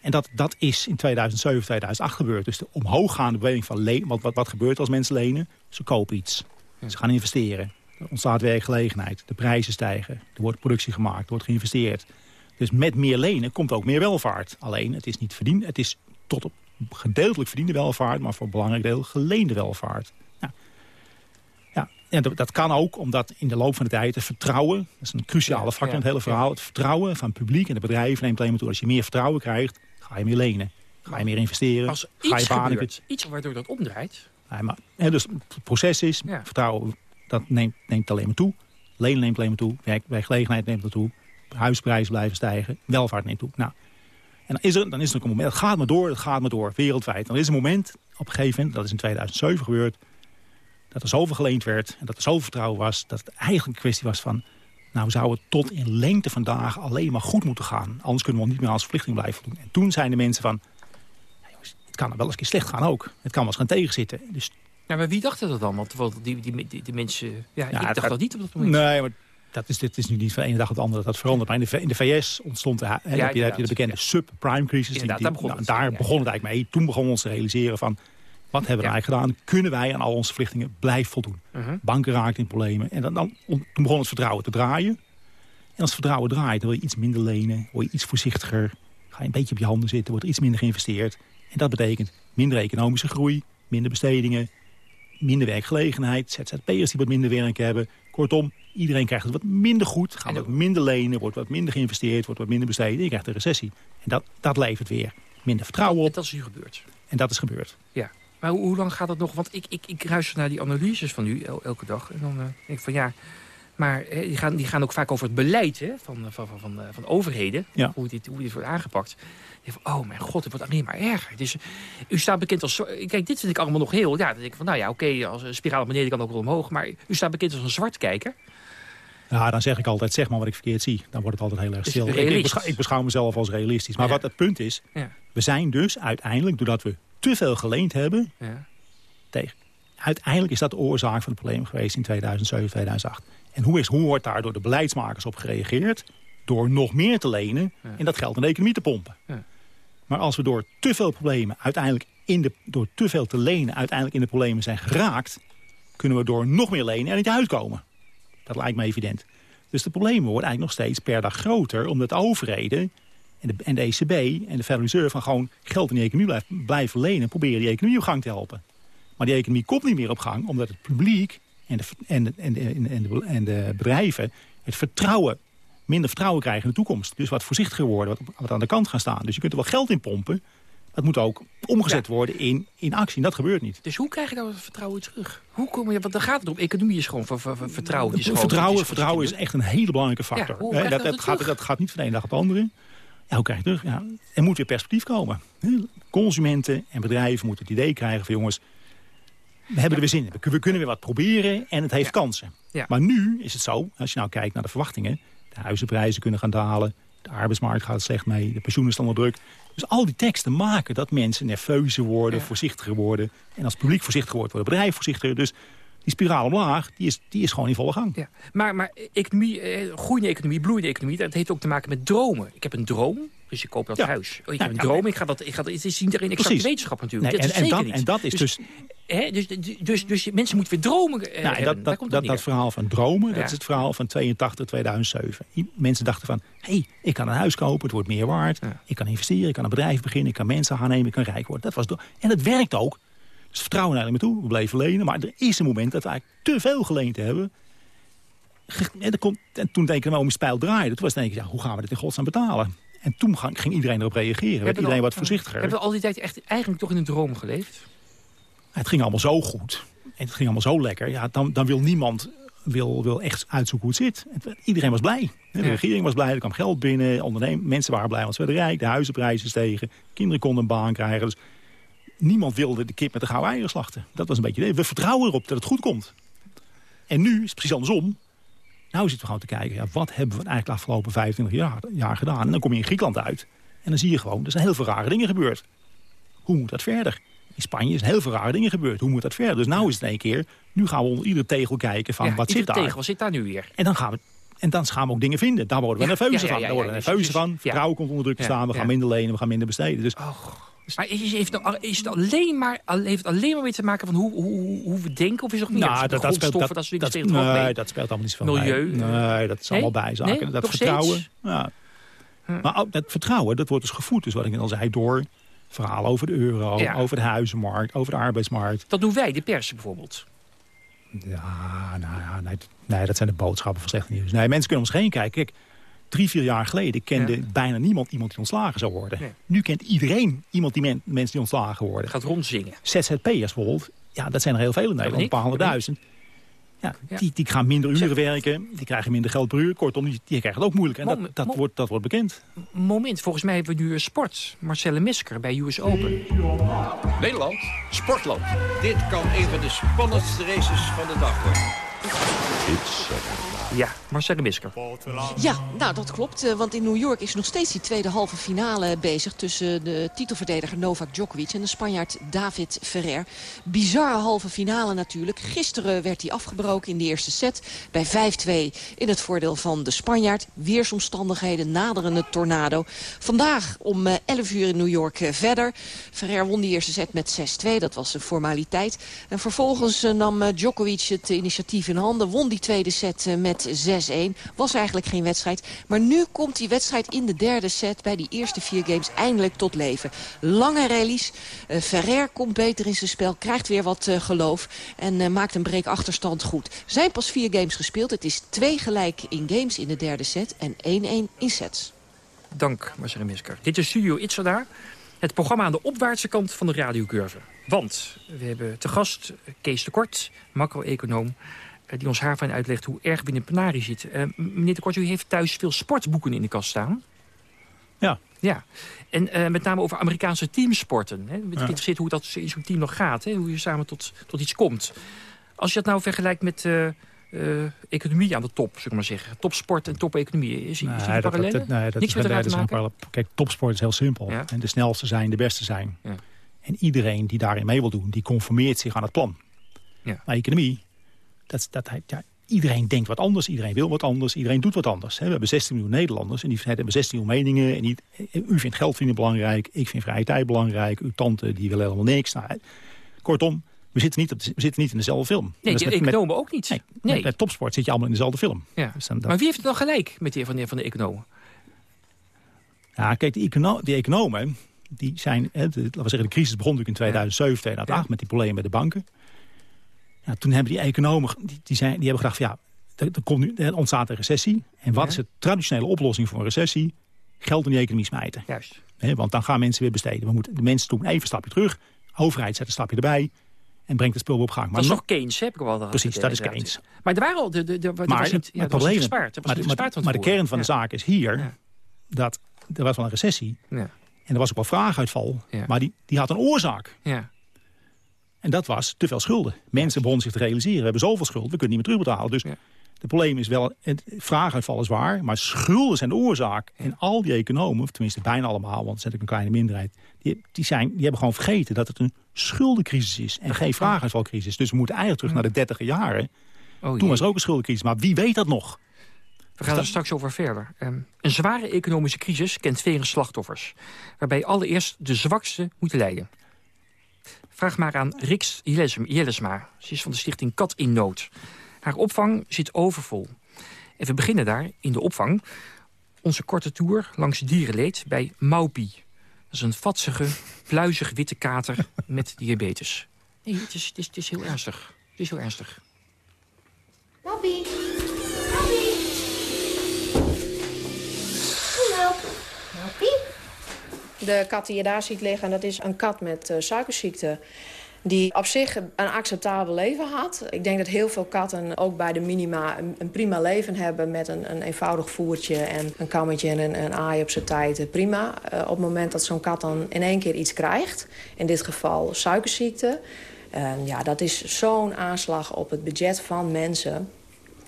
en dat, dat is in 2007, 2008 gebeurd. Dus de omhooggaande beweging van lenen... Wat, wat gebeurt als mensen lenen? Ze kopen iets. Ze gaan investeren. Er ontstaat werkgelegenheid. De prijzen stijgen. Er wordt productie gemaakt. Er wordt geïnvesteerd. Dus met meer lenen komt ook meer welvaart. Alleen, het is niet verdiend. Het is tot op gedeeltelijk verdiende welvaart... maar voor een belangrijk deel geleende welvaart. Nou, ja, en dat, kan ook omdat in de loop van de tijd het vertrouwen... dat is een cruciale factor ja, in het hele verhaal... het vertrouwen van het publiek en de bedrijven neemt alleen maar toe. Als je meer vertrouwen krijgt, ga je meer lenen. Ga je meer investeren. Als ga iets je banen... gebeurt, iets waardoor dat omdraait... Ja, maar, hè, dus het proces is, ja. vertrouwen dat neemt, neemt alleen maar toe. Lenen neemt alleen maar toe. Werk, werkgelegenheid neemt er toe. Huisprijzen blijven stijgen. Welvaart neemt toe. Nou, en dan is, er, dan is er een moment, het gaat maar door, het gaat maar door, wereldwijd. Dan is een moment, op een gegeven moment, dat is in 2007 gebeurd... dat er zoveel geleend werd en dat er zoveel vertrouwen was... dat het eigenlijk een kwestie was van... nou zou het tot in lengte van dagen alleen maar goed moeten gaan. Anders kunnen we niet meer als verplichting blijven doen. En toen zijn de mensen van... het kan er wel eens een keer slecht gaan ook. Het kan wel eens gaan tegenzitten. Dus ja, maar wie dacht dat dan? Want die, die, die, die mensen... Ja, ja ik dacht dat niet op dat moment. Nee, maar dat is, dit is nu niet van de ene dag op de andere dat dat verandert. Maar in de, in de VS ontstond de, ja, heb, je, heb je de bekende subprime crisis. Die, daar begon, nou, het, daar begon het eigenlijk mee. Toen begonnen we ons te realiseren van... wat hebben we eigenlijk gedaan? Kunnen wij aan al onze verplichtingen blijven voldoen? Uh -huh. Banken raakten in problemen. En dan, dan, toen begon het vertrouwen te draaien. En als het vertrouwen draait, dan wil je iets minder lenen. Word je iets voorzichtiger. Ga je een beetje op je handen zitten. Wordt er iets minder geïnvesteerd. En dat betekent minder economische groei. Minder bestedingen minder werkgelegenheid, ZZP'ers die wat minder werk hebben. Kortom, iedereen krijgt het wat minder goed, gaat wat minder lenen, wordt wat minder geïnvesteerd, wordt wat minder besteed. En je krijgt een recessie. En dat, dat levert weer minder vertrouwen op. En dat is nu gebeurd. En dat is gebeurd. Ja. Maar hoe, hoe lang gaat dat nog? Want ik, ik, ik luister naar die analyses van u el, elke dag. En dan uh, denk ik van ja, Maar die, gaan, die gaan ook vaak over het beleid hè, van, van, van, van, van overheden. Ja. Hoe, dit, hoe dit wordt aangepakt. Van, oh mijn god, het wordt alleen maar erger. Dus, u staat bekend als... Kijk, dit vind ik allemaal nog heel... Ja, dan denk ik van, nou ja, oké, als een spiraal beneden kan ook wel omhoog. Maar u staat bekend als een zwartkijker. Ja, dan zeg ik altijd, zeg maar wat ik verkeerd zie. Dan wordt het altijd heel erg Dus stil. Ik, beschouw, ik beschouw mezelf als realistisch. Maar Ja. wat het punt is, Ja. we zijn dus uiteindelijk, doordat we te veel geleend hebben... Ja. tegen. Uiteindelijk is dat de oorzaak van het probleem geweest in 2007, 2008. En hoe, is, hoe wordt daar door de beleidsmakers op gereageerd? Door nog meer te lenen en dat geld in de economie te pompen. Ja. Maar als we door te veel problemen uiteindelijk in de, door te veel te lenen uiteindelijk in de problemen zijn geraakt, kunnen we door nog meer lenen er niet uitkomen. Dat lijkt me evident. Dus de problemen worden eigenlijk nog steeds per dag groter, omdat de overheden en de, en de ECB en de Federal Reserve van gewoon geld in de economie blijven, blijven lenen, proberen die economie op gang te helpen. Maar die economie komt niet meer op gang, omdat het publiek en de, en de, en de, en de, en de, en de bedrijven het vertrouwen, minder vertrouwen krijgen in de toekomst. Dus wat voorzichtiger worden, wat, wat aan de kant gaan staan. Dus je kunt er wel geld in pompen, dat moet ook omgezet worden in, in actie. En dat gebeurt niet. Dus hoe krijg je nou het vertrouwen terug? Hoe kom je, want dan gaat het om. Economie is gewoon ver- ver- ver- vertrouwen. Is gewoon- vertrouwen, is- vertrouwen is echt een hele belangrijke Ja, factor. je dat, dat dat, gaat, dat gaat niet van de ene dag op de andere. Ja, hoe krijg je het terug? Ja, er moet weer perspectief komen. Consumenten en bedrijven moeten het idee krijgen van jongens... we hebben er weer zin in. We- kunnen weer wat proberen en het heeft kansen. Maar nu is het zo, als je nou kijkt naar de verwachtingen... de huizenprijzen kunnen gaan dalen, de arbeidsmarkt gaat slecht mee... de pensioenen staan onder druk. Dus al die teksten maken dat mensen nerveuzer worden, voorzichtiger worden. En als het publiek voorzichtiger wordt, bedrijf voorzichtiger. Dus die spiraal omlaag, die is, die is gewoon in volle gang. Ja. Maar, maar economie, eh, groeiende economie, bloeiende economie... dat heeft ook te maken met dromen. Ik heb een droom, dus ik koop dat Ja. huis. Oh, ik Ja, heb een droom, ik ga dat, ik ga dat, het is niet exacte Precies. wetenschap natuurlijk. Nee, dat en- is en zeker dat- niet. en dat is dus- Hè, dus, dus, dus, mensen moeten weer dromen eh, Nou, dat, Daar dat, komt dat, verhaal van dromen, dat is het verhaal van 82, 2007. I- Mensen dachten van, hé, hey, ik kan een huis kopen, het wordt meer waard. Ik kan investeren, ik kan een bedrijf beginnen, ik kan mensen aannemen, ik kan rijk worden. Dat was en dat werkt ook. Dus vertrouwen naar me toe, we bleven lenen. Maar er is een moment dat we eigenlijk te veel geleend hebben. En, komt, en toen denk ik, nou, om je spijl draaide. Toen was het denk ik, ja, hoe gaan we dit in godsnaam betalen? En toen ging, ging iedereen erop reageren. Werd iedereen al- wat voorzichtiger. Hebben we al die tijd echt eigenlijk toch in een droom geleefd? Het ging allemaal zo goed. En het ging allemaal zo lekker. Ja, dan, dan wil niemand wil, wil echt uitzoeken hoe het zit. Het- iedereen was blij. De Ja. regering was blij, er kwam geld binnen. Ondernemen, mensen waren blij, want ze werden rijk. De huizenprijzen stegen. Kinderen konden een baan krijgen. Dus niemand wilde de kip met de gouden eieren slachten. Dat was een beetje idee. We vertrouwen erop dat het goed komt. En nu is het precies andersom. Nou zitten we gewoon te kijken, ja, wat hebben we eigenlijk de afgelopen 25 jaar, jaar gedaan? En dan kom je in Griekenland uit. En dan zie je gewoon, er zijn heel veel rare dingen gebeurd. Hoe moet dat verder? In Spanje zijn heel veel rare dingen gebeurd. Hoe moet dat verder? Dus nou is het in één keer, nu gaan we onder iedere tegel kijken van Ja, wat zit daar. tegel, wat zit daar nu weer? En dan gaan we en dan gaan we ook dingen vinden. Daar worden we Ja, nerveus ja, ja, van. Daar worden we dus- van. Vertrouwen komt onder druk te staan. We gaan minder lenen, we gaan minder besteden. Dus Maar is, heeft het, is het alleen maar, heeft het alleen maar mee te maken van hoe, hoe, hoe we denken? Of is er nog meer? Nou, dat, dat, grondstoffen, dat, soort dingen nee, mee. dat speelt allemaal niet zoveel Milieu. Nee, dat is allemaal Nee? bijzaken. Nee? Dat vertrouwen. Ja. Maar ook dat vertrouwen, dat wordt dus gevoed. Dus wat ik net al zei, door verhalen over de euro, Ja. over de huizenmarkt, over de arbeidsmarkt. Dat doen wij, de pers bijvoorbeeld. Ja, nou ja, nee, nee, dat zijn de boodschappen van slecht nieuws. Nee, mensen kunnen om zich heen kijken. Kijk, drie, vier jaar geleden kende bijna niemand iemand die ontslagen zou worden. Nee. Nu kent iedereen iemand die men- mensen die ontslagen worden. Gaat rondzingen. ZZP'ers bijvoorbeeld, ja, dat zijn er heel veel in Nederland, een paar honderdduizend. Ja, die, die gaan minder uren werken, die krijgen minder geld per uur. Kortom, die, die krijgen het ook moeilijk. En dat, Mom- dat, wordt, dat wordt bekend. Moment, volgens mij hebben we nu een sport. Marcelle Misker bij US Open. Nederland, sportland. Dit kan een van de spannendste races van de dag worden. Ja, Marcelle Misker. Ja, nou dat klopt. eh, Want in New York is nog steeds die tweede halve finale bezig... tussen de titelverdediger Novak Djokovic en de Spanjaard David Ferrer. Bizarre halve finale natuurlijk. Gisteren werd die afgebroken in de eerste set bij 5-2 in het voordeel van de Spanjaard. Weersomstandigheden naderende tornado. Vandaag om eh, 11 uur in New York eh, verder. Ferrer won die eerste set met 6-2, dat was een formaliteit. En vervolgens eh, nam eh, Djokovic het initiatief in handen. Won die tweede set eh, met 6-1. Was eigenlijk geen wedstrijd. Maar nu komt die wedstrijd in de derde set bij die eerste vier games eindelijk tot leven. Lange rallies. Eh, Ferrer komt beter in zijn spel. Krijgt weer wat eh, geloof. En eh, maakt een break achterstand goed. Zijn pas vier games gespeeld. Het is twee gelijk in games in de derde set. En 1-1 in sets. Dank, Marcelle Misker. Dit is Studio Itzada. Het programma aan de opwaartse kant van de radiocurve. Want we hebben te gast Kees de Kort, macro-econoom. Eh, die ons haarfijn uitlegt hoe erg binnen Penari zit. Uh, meneer de Kort, u heeft thuis veel sportboeken in de kast staan. Ja. Ja, en met name over Amerikaanse teamsporten. Hè. Het geïnteresseerd hoe dat in zo'n team nog gaat. Hè, hoe je samen tot, tot iets komt. Als je dat nou vergelijkt met uh, economie aan de top, zeg maar zeggen. Topsport en topeconomie. Is, nee, is die? Dat, nee, dat Niks is, met elkaar Kijk, topsport is heel simpel. Ja. En de snelste zijn, de beste zijn. Ja. En iedereen die daarin mee wil doen, die conformeert zich aan het plan. Ja. Maar economie, dat, dat, ja, iedereen denkt wat anders, iedereen wil wat anders, iedereen doet wat anders. We hebben 16 miljoen Nederlanders en die hebben 16 miljoen meningen. En u vindt geld vinden belangrijk, ik vind vrije tijd belangrijk, uw tante die wil helemaal niks. Nou, kortom, we zitten niet, we zitten niet in dezelfde film. Nee, de economen ook niet. Nee, nee. Met, topsport zit je allemaal in dezelfde film. Ja. Dus dan, Maar wie heeft het dan gelijk met die van de, van de economen? Ja, kijk, econo die economen, die zijn, hè, de, laten we zeggen, de crisis begon natuurlijk in 2007, 2008 met die problemen met de banken. Ja, toen hebben die economen, die, die, zijn, die hebben gedacht van ja, er, er, komt nu, er ontstaat een recessie. En wat is de traditionele oplossing voor een recessie? Geld in die economie smijten. Juist. want dan gaan mensen weer besteden. We moeten, de mensen doen even een stapje terug. overheid zet een stapje erbij en brengt het spul weer op gang. Maar dat is nog Keynes, heb ik wel Precies, dat is Keynes. Maar er waren al, de, de, de, maar, was niet, ja, was gespaard. Was maar, maar, maar de kern van de zaak is hier, dat er was wel een recessie. Ja. En er was ook wel vraaguitval, maar die, die had een oorzaak. Ja. En dat was te veel schulden. Mensen begonnen zich te realiseren, we hebben zoveel schulden, we kunnen niet meer terugbetalen. Dus het probleem is wel, het vraaguitval is waar, maar schulden zijn de oorzaak. En al die economen, of tenminste bijna allemaal, want zet ik een kleine minderheid, die, die, zijn, die hebben gewoon vergeten dat het een schuldencrisis is en geen vraaguitvalcrisis. Dus we moeten eigenlijk terug naar de dertiger jaren. Oh, Toen was er ook een schuldencrisis, maar wie weet dat nog? We gaan er straks over verder. Um, een zware economische crisis kent vele slachtoffers. Waarbij allereerst de zwakste moeten lijden. Vraag maar aan Rix Jellesma. Ze is van de stichting Kat in Nood. Haar opvang zit overvol. En we beginnen daar, in de opvang... onze korte tour langs dierenleed bij Maupi. Dat is een vatsige, pluizig witte kater met diabetes. Nee, het is, het is, het is heel ernstig. Het is heel ernstig. Maupi. De kat die je daar ziet liggen, dat is een kat met uh, suikerziekte die op zich een acceptabel leven had. Ik denk dat heel veel katten ook bij de minima een, prima leven hebben... met een, een, eenvoudig voertje en een kammetje en een, aai op zijn tijd. Prima. Uh, op het moment dat zo'n kat dan in één keer iets krijgt... in dit geval suikerziekte... Uh, ja, dat is zo'n aanslag op het budget van mensen...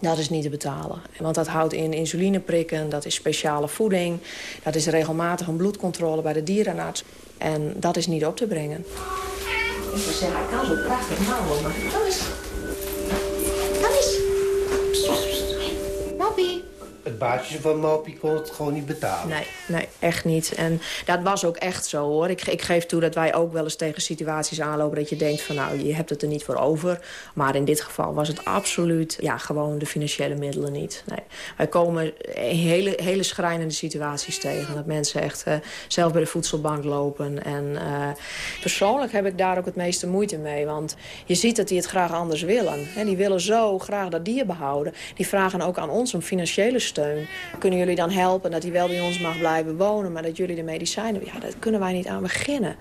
Dat is niet te betalen. Want dat houdt in insulineprikken, dat is speciale voeding... dat is regelmatig een bloedcontrole bij de dierenarts. En dat is niet op te brengen. Ik zou zeggen, kan zo prachtig houden, maar kom eens. Baasje van Mopi kon het gewoon niet betalen. Nee, nee, echt niet. En dat was ook echt zo, hoor. Ik, ik geef toe dat wij ook wel eens tegen situaties aanlopen... dat je denkt van, nou, je hebt het er niet voor over. Maar in dit geval was het absoluut, ja, gewoon de financiële middelen niet. Nee. Wij komen hele, hele schrijnende situaties tegen. Dat mensen echt uh, zelf bij de voedselbank lopen. En uh, persoonlijk heb ik daar ook het meeste moeite mee. Want je ziet dat die het graag anders willen. Hè. Die willen zo graag dat dier behouden. Die vragen ook aan ons om financiële steun kunnen jullie dan helpen dat hij wel bij ons mag blijven wonen... maar dat jullie de medicijnen... Ja, daar kunnen wij niet aan beginnen.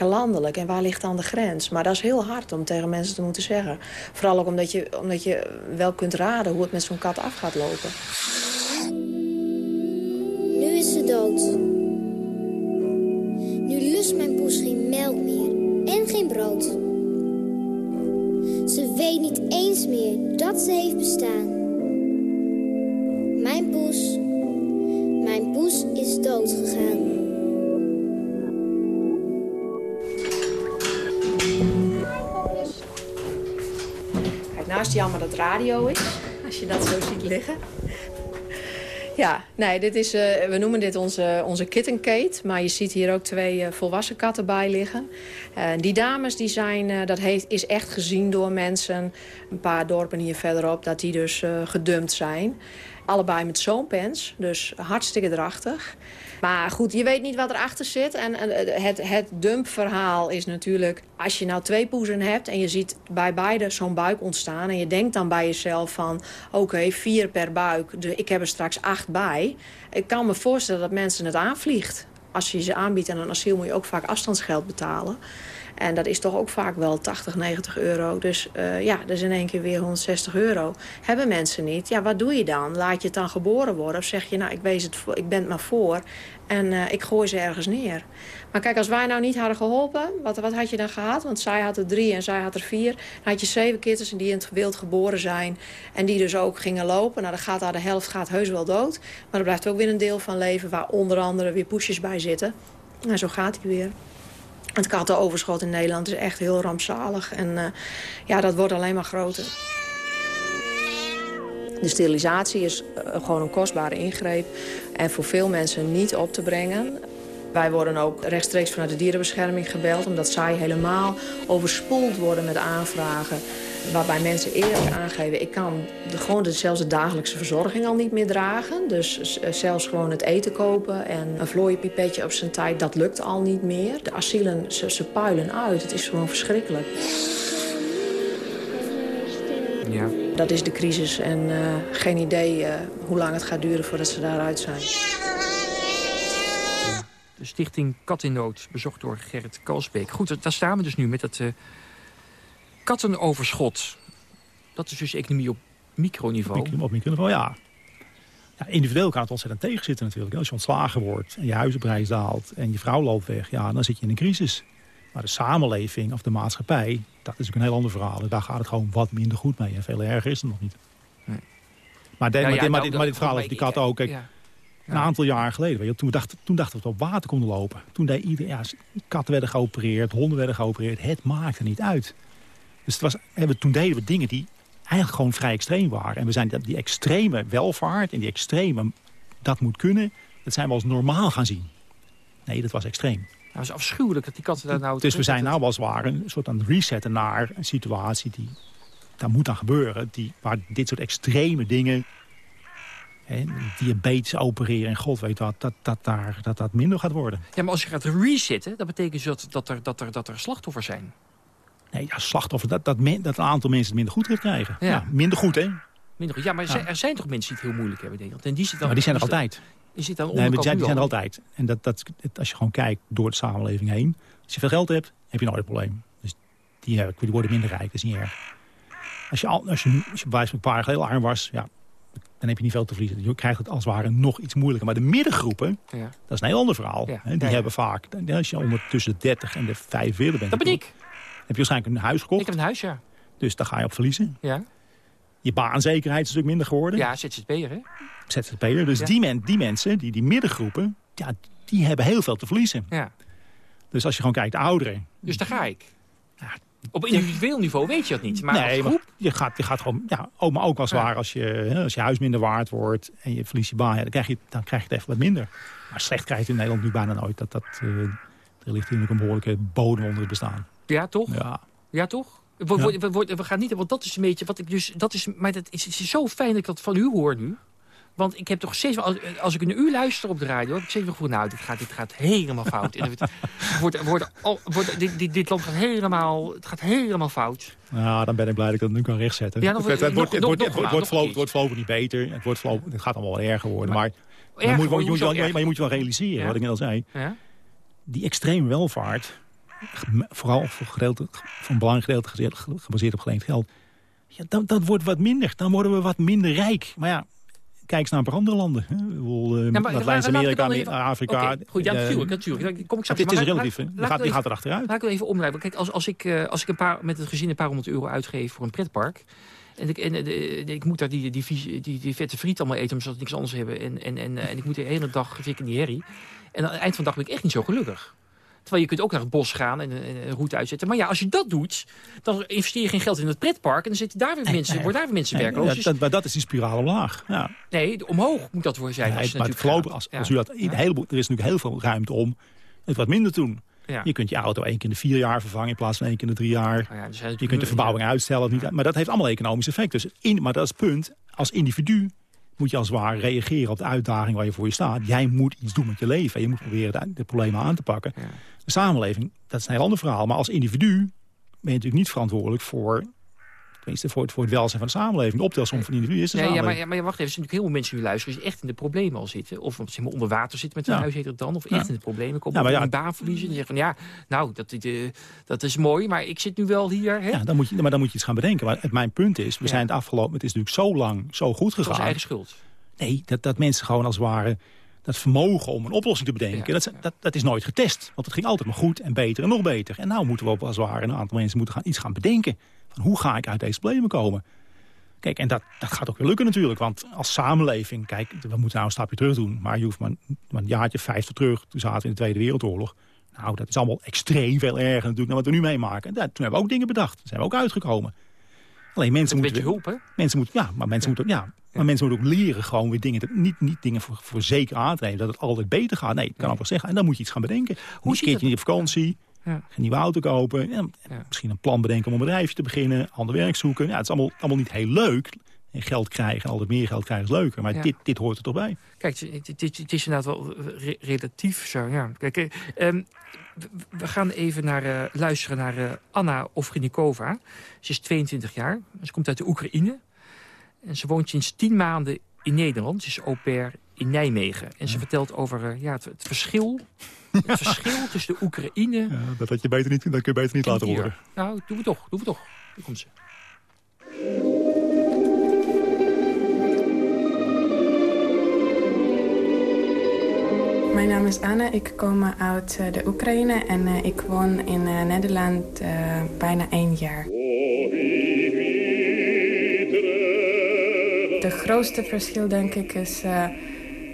Landelijk. En waar ligt dan de grens? Maar dat is heel hard om tegen mensen te moeten zeggen. Vooral ook omdat je, omdat je wel kunt raden hoe het met zo'n kat af gaat lopen. Nu is ze dood. Nu lust mijn poes geen melk meer en geen brood. Ze weet niet eens meer dat ze heeft bestaan. Mijn poes, mijn poes is dood gegaan. Kijk, nou is het jammer dat het radio is, als je dat zo ziet liggen. Ja, nee, dit is, uh, we noemen dit onze, onze kittenkate. Maar je ziet hier ook twee uh, volwassen katten bij liggen. Uh, die dames, die zijn, dat heeft, is echt gezien door mensen... een paar dorpen hier verderop, dat die dus gedumpt zijn. Allebei met zo'n pens, dus hartstikke drachtig. Maar goed, je weet niet wat erachter zit. En het, het dumpverhaal is natuurlijk... als je nou twee poezen hebt en je ziet bij beide zo'n buik ontstaan... en je denkt dan bij jezelf van... oké, vier per buik, ik heb er straks acht bij. Ik kan me voorstellen dat mensen het aanvliegt. Als je ze aanbiedt aan een asiel moet je ook vaak afstandsgeld betalen. En dat is toch ook vaak wel 80, 90 euro. Dus uh, ja, dat is in één keer weer 160 euro. Hebben mensen niet. Ja, wat doe je dan? Laat je het dan geboren worden? Of zeg je, nou, ik, wees het, ik ben het maar voor en uh, ik gooi ze ergens neer. Maar kijk, als wij nou niet hadden geholpen, wat, wat had je dan gehad? Want zij had er drie en zij had er vier. Dan had je zeven kittens die in het wild geboren zijn. En die dus ook gingen lopen. Nou, dan gaat daar de helft gaat heus wel dood. Maar er blijft ook weer een deel van leven waar onder andere weer poesjes bij zitten. En nou, zo gaat hij weer. Het kattenoverschot in Nederland is echt heel rampzalig. En uh, ja, dat wordt alleen maar groter. De sterilisatie is uh, gewoon een kostbare ingreep. En voor veel mensen niet op te brengen. Wij worden ook rechtstreeks vanuit de dierenbescherming gebeld... omdat zij helemaal overspoeld worden met aanvragen... waarbij mensen eerlijk aangeven... ik kan de, gewoon de, zelfs de dagelijkse verzorging al niet meer dragen. Dus zelfs gewoon het eten kopen en een vlooienpipetje op zijn tijd... dat lukt al niet meer. De asielen, ze, ze puilen uit. Het is gewoon verschrikkelijk. Ja. Dat is de crisis en uh, geen idee uh, hoe lang het gaat duren voordat ze daaruit zijn. De stichting Kat in Nood, bezocht door Gerrit Kalsbeek. Goed, daar staan we dus nu met het uh, kattenoverschot. Dat is dus economie op microniveau. Op, op microniveau, ja. ja. Individueel kan het ontzettend tegenzitten natuurlijk. Als je ontslagen wordt en je huizenprijs daalt en je vrouw loopt weg... ja, dan zit je in een crisis. Maar de samenleving of de maatschappij, dat is ook een heel ander verhaal. Daar gaat het gewoon wat minder goed mee. En veel erger is het nog niet. Nee. Maar, de, ja, ja, maar, nou, dit, maar, dit verhaal over die kat ook... Kijk, ja. Een aantal jaar geleden, weet je, toen, dacht, toen dachten we dat we op water konden lopen. Toen deed iedereen, ja, katten werden geopereerd, honden werden geopereerd. Het maakte niet uit. Dus het was, toen deden we dingen die eigenlijk gewoon vrij extreem waren. En we zijn die extreme welvaart en die extreme, dat moet kunnen... dat zijn we als normaal gaan zien. Nee, dat was extreem. Het is afschuwelijk dat die katten daar nou... Dus we zijn nou als het ware een soort aan het resetten naar een situatie die... daar moet aan gebeuren, die, waar dit soort extreme dingen... Hè, diabetes opereren en god weet wat, dat dat, daar, dat dat minder gaat worden. Ja, maar als je gaat resetten, dat betekent dus dat, dat, er, dat, er, dat er slachtoffers zijn. Nee, ja, slachtoffers, dat, dat, dat een aantal mensen het minder goed gaat krijgen. Ja. ja minder goed, hè? Minder goed. Ja, maar ja. er zijn toch mensen die het heel moeilijk hebben, denk ik. En die zitten dan, maar die zijn er altijd. Je zit dan nee, die zijn, die zijn er altijd. En dat, dat, als je gewoon kijkt door de samenleving heen. Als je veel geld hebt, heb je nooit een probleem. Dus die, die worden minder rijk, dat is niet erg. Als je, als je, als je bij een paar jaar heel arm was, ja, dan heb je niet veel te verliezen. Je krijgt het als het ware nog iets moeilijker. Maar de middengroepen, ja. dat is een heel ander verhaal. Ja. Die ja, hebben vaak, als je onder tussen de 30 en de 45 bent... Dat ben ik. Heb je waarschijnlijk een huis gekocht. Ik heb een huis, ja. Dus daar ga je op verliezen. Ja. Je baanzekerheid is natuurlijk minder geworden. Ja, ZZP'er, hè? ZZP'er. Dus die, men, die mensen, die, die middengroepen, ja, die hebben heel veel te verliezen. Ja. Dus als je gewoon kijkt, de ouderen... Dus daar ga ik. Ja, op individueel niveau weet je dat niet. Maar nee, maar je gaat, je gaat gewoon... Ja, ook, maar ook als ja. waar als je, als je huis minder waard wordt en je verliest je baan... Ja, dan, krijg je, dan krijg je het even wat minder. Maar slecht krijg je in Nederland nu bijna nooit. Dat, dat, uh, er ligt natuurlijk een behoorlijke bodem onder het bestaan. Ja, toch? Ja. Ja, toch? We, ja. we, we, we, gaan niet, want dat is een beetje wat ik dus. Dat is, maar dat is, is zo fijn dat ik dat van u hoor nu. Want ik heb toch steeds, als, als ik een uur luister op de radio, heb ik steeds gevoel, nou, dit gaat, dit gaat helemaal fout. en het wordt, wordt, wordt, dit, dit, dit land gaat helemaal, het gaat helemaal fout. Nou, dan ben ik blij dat ik dat nu kan rechtzetten. Ja, nog, het, het, wordt, het, wordt, het, wordt, het, wordt, wordt voorlopig niet beter. Het, wordt voorlopig, het gaat allemaal wel erger worden. Maar, maar, maar, moet, je, moet, je, maar je moet je wel realiseren, ja. wat ik net al zei. Ja? Die extreme welvaart, vooral voor, gedeelte, een belangrijk gedeelte gebaseerd op geleend geld... Ja, dat, dat wordt wat minder. Dan worden we wat minder rijk. Maar ja, kijk eens naar een paar andere landen. Ja, Latijns-Amerika, Afrika. Okay, goed, ja, natuurlijk. natuurlijk. Kom ik het is relatief. Die gaat, die gaat er achteruit. Laat ik even omrijden. Kijk, als, als, ik, uh, als ik een paar, met het gezin een paar honderd euro uitgeef voor een pretpark... En ik, en, ik moet daar die, die, die, die, die vette friet allemaal eten, omdat we niks anders hebben. En, en, en, en ik moet de hele dag ik in die herrie. En aan het eind van de dag ben ik echt niet zo gelukkig. Terwijl je kunt ook naar het bos gaan en een, route uitzetten. Maar ja, als je dat doet, dan investeer je geen geld in het pretpark. En dan zitten daar weer mensen, nee, worden daar weer mensen werkloos. Ja, dat, maar dat is die spiraal omlaag. Ja. Nee, omhoog moet dat voor zijn. Maar het voorlopig, als, als u dat, in heleboel, er is natuurlijk heel veel ruimte om het wat minder te doen. Ja. Je kunt je auto één keer in de vier jaar vervangen in plaats van één keer in de drie jaar. Ja, dus je kunt de verbouwing uitstellen. Niet, maar dat heeft allemaal economisch effect. Dus in, maar dat is het punt. Als individu moet je als het ware reageren op de uitdaging waar je voor je staat. Jij moet iets doen met je leven. Je moet proberen de, de problemen aan te pakken. Ja. De samenleving, dat is een heel ander verhaal. Maar als individu ben je natuurlijk niet verantwoordelijk voor Tenminste, voor het, voor het welzijn van de samenleving. De optelsom van individuen is de Nee, ja, maar, ja, maar wacht even. Er zijn natuurlijk heel veel mensen die luisteren... die echt in de problemen al zitten. Of zeg maar, onder water zitten met hun Ja. huis, heet het dan. Of Ja. echt in de problemen komen. Ja, maar of ja. een baan verliezen. En zeggen van ja, nou, dat, dat is mooi. Maar ik zit nu wel hier. Hè? Ja, dan moet je, maar dan moet je iets gaan bedenken. Maar het, mijn punt is, we zijn het afgelopen... Het is natuurlijk zo lang zo goed Dat gegaan. was eigen schuld. Nee, dat, dat mensen gewoon als het ware dat vermogen om een oplossing te bedenken... dat, dat, dat is nooit getest. Want het ging altijd maar goed en beter en nog beter. En nou moeten we ook als het ware een aantal mensen moeten gaan, iets gaan bedenken. Hoe ga ik uit deze problemen komen? Kijk, en dat, dat gaat ook weer lukken natuurlijk. Want als samenleving, kijk, we moeten nou een stapje terug doen. Maar je hoeft maar, maar een jaartje vijftig terug. Toen zaten we in de Tweede Wereldoorlog. Nou, dat is allemaal extreem veel erger natuurlijk dan wat we nu meemaken. En daar- toen hebben we ook dingen bedacht. Daar zijn we ook uitgekomen. Alleen mensen Een moeten... beetje hulp, hè? Mensen moeten, ja, maar mensen, Moeten, ja, maar mensen moeten ook leren gewoon weer dingen... Te, niet, niet dingen voor, voor zeker aan te nemen, dat het altijd beter gaat. Nee, dat kan ook wel zeggen. En dan moet je iets gaan bedenken. Hoe een ziet keertje niet op vakantie, Ja. een nieuwe auto kopen. Ja, Misschien een plan bedenken om een bedrijfje te beginnen. Ander werk zoeken. Ja, het is allemaal, allemaal niet heel leuk. En geld krijgen en altijd meer geld krijgen is leuker. Maar dit, dit hoort er toch bij. Kijk, het, het, het- het is inderdaad wel re- relatief zo. Ja. Kijk, eh, ehm, we, gaan even naar, eh, luisteren naar eh, Anna Ofrinikova. Ze is 22 jaar. Ze komt uit de Oekraïne. En ze woont sinds 10 maanden in Nederland. Ze is au pair in Nijmegen. En ze vertelt over ja, het, het verschil... Het verschil tussen de Oekraïne dat, had je beter niet, dat kun je beter niet en laten horen. Nou, doen we toch. Doen we toch. Hier komt ze. Mijn naam is Anne, ik kom uit eh, de Oekraïne en eh, ik woon in eh, Nederland eh, bijna één jaar. De grootste verschil denk ik is, eh,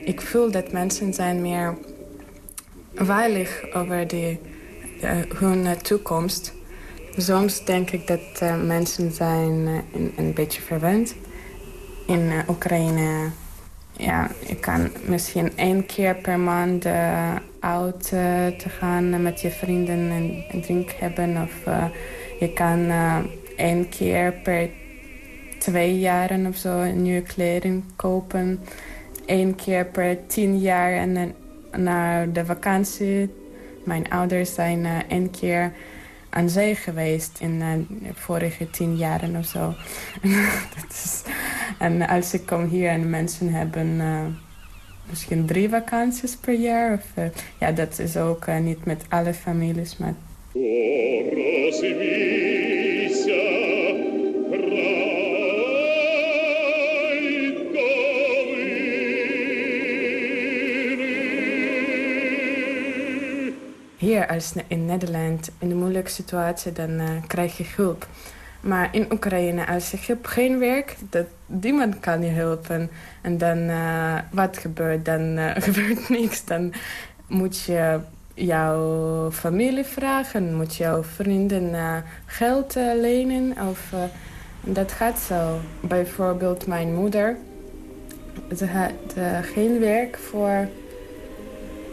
ik voel dat mensen zijn meer veilig over die, eh, hun eh, toekomst. Soms denk ik dat eh, mensen zijn een, een beetje verwend. In Oekraïne ja, je kan misschien één keer per maand uh, te gaan met je vrienden en een drink hebben. Of je kan één keer per twee jaren of zo een nieuwe kleding kopen. Eén keer per tien jaar en dan naar de vakantie. Mijn ouders zijn één keer aan zee geweest in de vorige tien jaren of zo. en als ik kom hier en mensen hebben uh, misschien drie vakanties per jaar. Of, ja, dat is ook niet met alle families, maar... Hier als in Nederland in een moeilijke situatie, dan uh, krijg je hulp. Maar in Oekraïne, als je geen werk, dat, niemand kan je helpen. En dan, uh, wat gebeurt? Dan uh, gebeurt niks. Dan moet je jouw familie vragen, moet jouw vrienden geld lenen. Of, dat gaat zo. Bijvoorbeeld mijn moeder, ze had geen werk voor,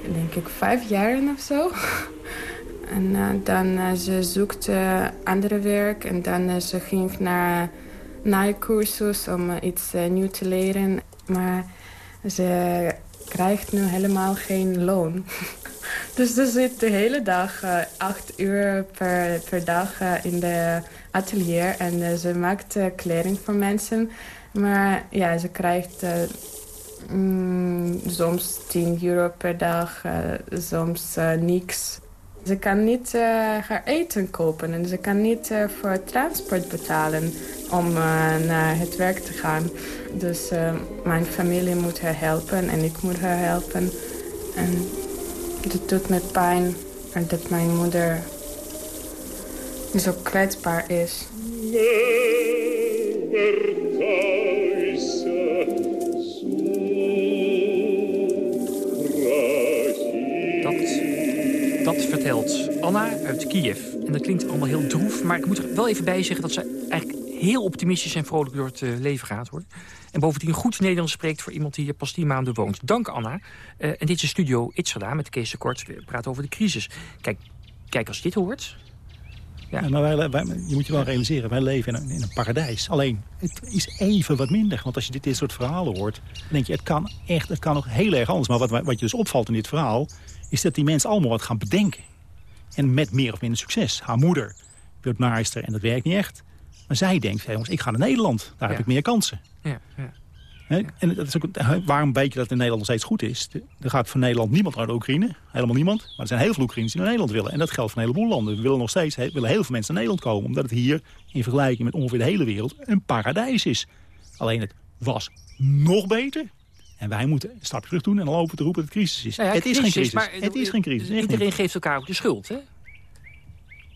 denk ik, vijf jaar of zo. En uh, dan uh, ze zoekte uh, andere werk en dan ze ging naar naaicursus om iets nieuws te leren. Maar ze krijgt nu helemaal geen loon. dus ze zit de hele dag, acht uur per, per dag in de atelier. En ze maakt kleding voor mensen. Maar ja, ze krijgt mm, soms 10 euro per dag, soms niks. Ze kan niet uh, haar eten kopen en ze kan niet voor transport betalen om naar het werk te gaan. Dus mijn familie moet haar helpen en ik moet haar helpen. En het doet me pijn dat mijn moeder zo kwetsbaar is. Dat, dat vertelt Anna uit Kiev. En dat klinkt allemaal heel droef. Maar ik moet er wel even bij zeggen dat ze eigenlijk heel optimistisch en vrolijk door het leven gaat. hoor. En bovendien goed Nederlands spreekt voor iemand die hier pas 10 maanden woont. Dank Anna. Uh, en dit is Studio Itzerda met Kees de Kort. We praten over de crisis. Kijk, kijk als je dit hoort... Ja. maar wij, je moet je wel realiseren, wij leven in een, in een, paradijs. Alleen, het is even wat minder. Want als je dit, dit soort verhalen hoort, dan denk je, het kan echt, het kan nog heel erg anders. Maar wat, wat je dus opvalt in dit verhaal, is dat die mensen allemaal wat gaan bedenken. En met meer of minder succes. Haar moeder wordt naaister en dat werkt niet echt. Maar zij denkt, hey, jongens, ik ga naar Nederland. Daar heb ik meer kansen. Ja, ja. En dat is ook, waarom weet je dat het in Nederland nog steeds goed is? Er gaat van Nederland niemand naar de Oekraïne. Helemaal niemand. Maar er zijn heel veel Oekraïners die naar Nederland willen. En dat geldt voor een heleboel landen. We willen nog steeds willen heel veel mensen naar Nederland komen. Omdat het hier, in vergelijking met ongeveer de hele wereld, een paradijs is. Alleen het was nog beter. En wij moeten een stapje terug doen en dan lopen te roepen dat het crisis is. Nou ja, het is geen crisis. maar het is geen crisis. Iedereen niet. geeft elkaar ook de schuld, hè?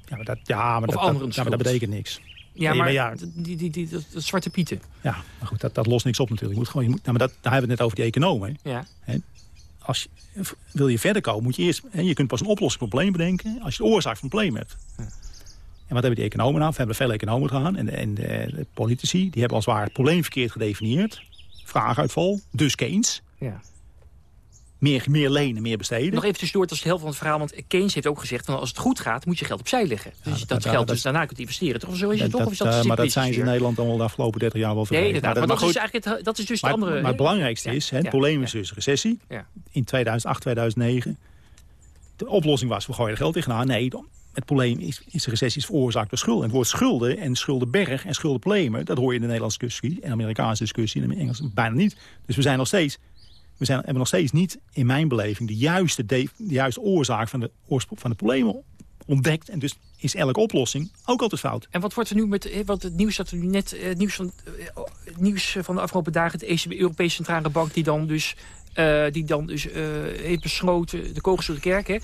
Ja, maar dat, ja, maar Of dat, dat, ja, maar dat betekent niks. Ja, maar, ja, die, die, die, dat, dat zwarte pieten. ja, maar goed, dat, dat lost niks op natuurlijk. Je moet gewoon, je moet, nou, maar dat, daar hebben we het net over die economen. hè. Ja. Hè, Als je, wil je verder komen, moet je eerst... Hè, je kunt pas een oplossing voor een probleem bedenken... als je de oorzaak van het probleem hebt. En wat hebben die economen nou? We hebben veel economen gedaan. En, en de, de politici die hebben als het ware het probleem verkeerd gedefinieerd. Vraaguitval, dus Keynes. Ja. Meer, meer lenen, meer besteden. Nog even tussendoor, dat is de helft van het verhaal. Want Keynes heeft ook gezegd, van als het goed gaat, moet je geld opzij leggen. Dus dat, dat- geld dat- dus daarna kunt investeren. Toch? Of zo is het Dat- toch? Of is dat eh, maar dat zijn ze in? Nederland allemaal de afgelopen 30 jaar wel vergeten. Nee, inderdaad. Maar, dat, goed, is eigenlijk het, dat is dus maar, de andere... maar het belangrijkste is, hè, het ja, probleem is dus recessie. Ja. In 2008, 2009. De oplossing was, we gooien er geld tegenaan. Nee, dan- het probleem is, is de recessie is veroorzaakt door schulden. En het woord schulden en schuldenberg en schuldenproblemen... dat hoor je in de Nederlandse discussie en Amerikaanse discussie... en in de Engelse bijna niet. Dus we zijn nog steeds... We zijn, hebben nog steeds niet, in mijn beleving, de juiste, de, juiste oorzaak van de, van de problemen ontdekt. En dus is elke oplossing ook altijd fout. En wat wordt er nu met eh, wat het nieuws dat er nu net eh, nieuws van eh, oh, nieuws van de afgelopen dagen, de ECB, Europese Centrale Bank die dan dus eh, die dan dus eh, heeft besloten, de kogels door de kerk, hè,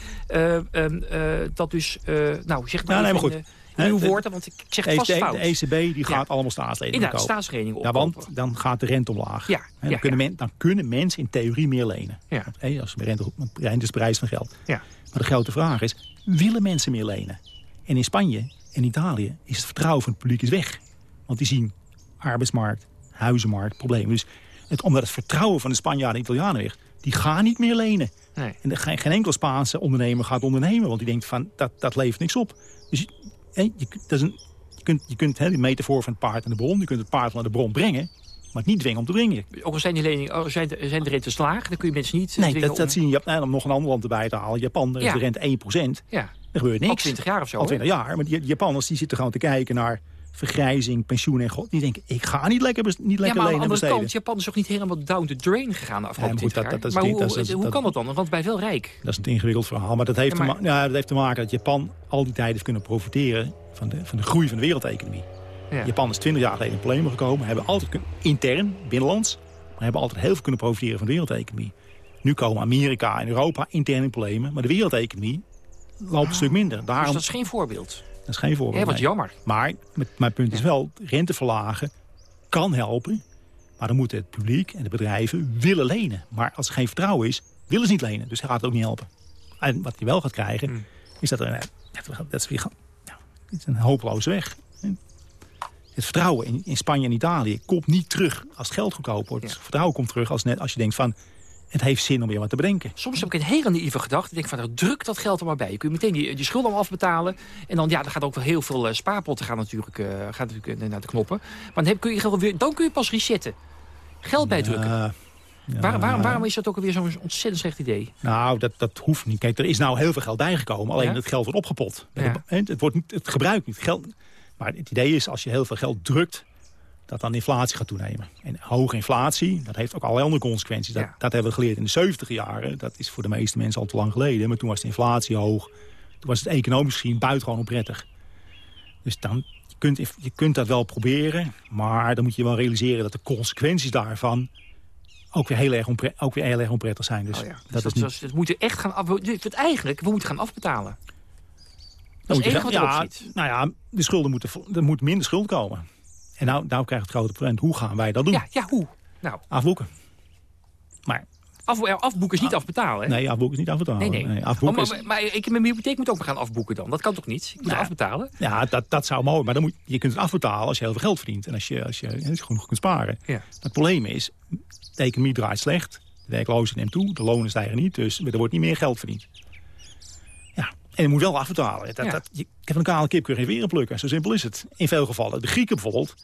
eh, dat dus, nou zeg maar Ja, nee, maar goed. in uw Hè, de- woorden, want ik zeg het vast de, fout. de ECB die gaat allemaal staatsleningen Inderdaad, kopen. staatsleningen Ja, want dan gaat de rente omlaag. Ja, dan, kunnen men, dan kunnen mensen in theorie meer lenen. Ja. Hè, als de rente, rente is de prijs van geld. Ja. Maar de grote vraag is, willen mensen meer lenen? En in Spanje en Italië is het vertrouwen van het publiek is weg. Want die zien arbeidsmarkt, huizenmarkt, problemen. Dus het, omdat het vertrouwen van de Spanjaarden en Italianen weg... die gaan niet meer lenen. Nee. En geen, geen enkel Spaanse ondernemer gaat ondernemen. Want die denkt van, dat, dat levert niks op. Dus je, dat is een, je kunt, je kunt hè, die metafoor van het paard en de bron... je kunt het paard naar de bron brengen, maar het niet dwingen om te dringen. Ook al zijn die leningen, oh, zijn, zijn de rentes laag, dan kun je mensen niet eh, Nee, dat, dat om- zie je Japan. Om nog een ander land erbij te halen. Japan, daar is Ja. de rente 1%. Ja. Er gebeurt niks. Al 20 jaar of zo, Al 20 hè? jaar. Maar die Japanners die zitten gewoon te kijken naar vergrijzing, pensioen en god. Die denken, ik ga niet lekker, niet Ja, lekker maar aan de lenen en andere besteden. kant, Japan is ook niet helemaal down the drain gegaan de afgelopen Ja, maar goed, 20 jaar. dat- dat is maar niet- hoe, dat kan dat dan? Want wij wel rijk. Dat is een ingewikkeld verhaal. Maar dat heeft, Ja, maar- Te, ja, dat heeft te maken dat Japan al die tijd heeft kunnen profiteren... van de, van de groei van de wereldeconomie. Ja. Japan is 20 jaar geleden in problemen gekomen. Hebben altijd kun- intern, binnenlands... maar hebben altijd heel veel kunnen profiteren van de wereldeconomie. Nu komen Amerika en Europa intern in problemen... maar de wereldeconomie loopt een stuk minder. Daarom, Dus dat is geen voorbeeld. Dat is geen voorbeeld. Hé, wat nee. jammer. Maar met, mijn punt is wel, rente verlagen kan helpen. Maar dan moet het publiek en de bedrijven willen lenen. Maar als er geen vertrouwen is, willen ze niet lenen. Dus dat gaat het ook niet helpen. En wat je wel gaat krijgen, Hmm. is dat er een, dat is weer, het is een hopeloze weg. Het vertrouwen in, in Spanje en Italië komt niet terug als het geld goedkoop wordt. Het vertrouwen komt terug als, net, als je denkt van... het heeft zin om weer wat te bedenken. Soms heb ik een hele naïeve gedachte. Ik denk van, nou, druk dat geld er maar bij. Je kunt meteen die, die schulden allemaal afbetalen. En dan, ja, er gaat ook wel heel veel eh, spaarpotten gaan natuurlijk, gaan natuurlijk eh, naar de knoppen. Maar dan, heb, kun je weer, dan kun je pas resetten. Geld bijdrukken. Ja, ja. Waar, waarom, waarom is dat ook alweer zo'n ontzettend slecht idee? Nou, dat, dat hoeft niet. Kijk, er is nou heel veel geld bijgekomen. Alleen Ja? het geld wordt opgepot. Het, het, wordt niet, het gebruikt niet. Geld, maar het idee is, als je heel veel geld drukt... dat dan inflatie gaat toenemen. En hoge inflatie, dat heeft ook allerlei andere consequenties. Dat, dat hebben we geleerd in de 70 jaren. Dat is voor de meeste mensen al te lang geleden. Maar toen was de inflatie hoog. Toen was het economisch gezien buitengewoon onprettig. Dus dan, je, kunt, je kunt dat wel proberen. Maar dan moet je wel realiseren dat de consequenties daarvan... ook weer heel erg, ook weer heel erg onprettig zijn. Dus Oh ja. Dus dat dat, is niet... dat, dat moeten echt gaan af, het eigenlijk, we moeten gaan afbetalen. Dat is Dan het moet enige wat ja. Nou ja, de schulden moeten, er moet minder schuld komen. En nou, nou krijgt het grote probleem. Hoe gaan wij dat doen? Ja, ja hoe? Nou, Afboeken. Maar af, afboeken is niet afbetalen, hè? nee, afboeken is niet afbetalen. Nee, nee. afboeken Oh, maar, maar, maar ik, mijn hypotheek moet ook maar gaan afboeken dan. Dat kan toch niet? Ik moet Nou, afbetalen. Ja, dat, dat zou mooi. Maar dan moet, je kunt het afbetalen als je heel veel geld verdient. En als je, als je, als je genoeg kunt sparen. Ja. Het probleem is, de economie draait slecht. De werkloosheid neemt toe. De lonen stijgen niet. Dus er wordt niet meer geld verdiend. Ja, en je moet wel afbetalen. Dat, Ja. dat, je, van een kale kip kun je geen veren plukken. Zo simpel is het. In veel gevallen. De Grieken bijvoorbeeld.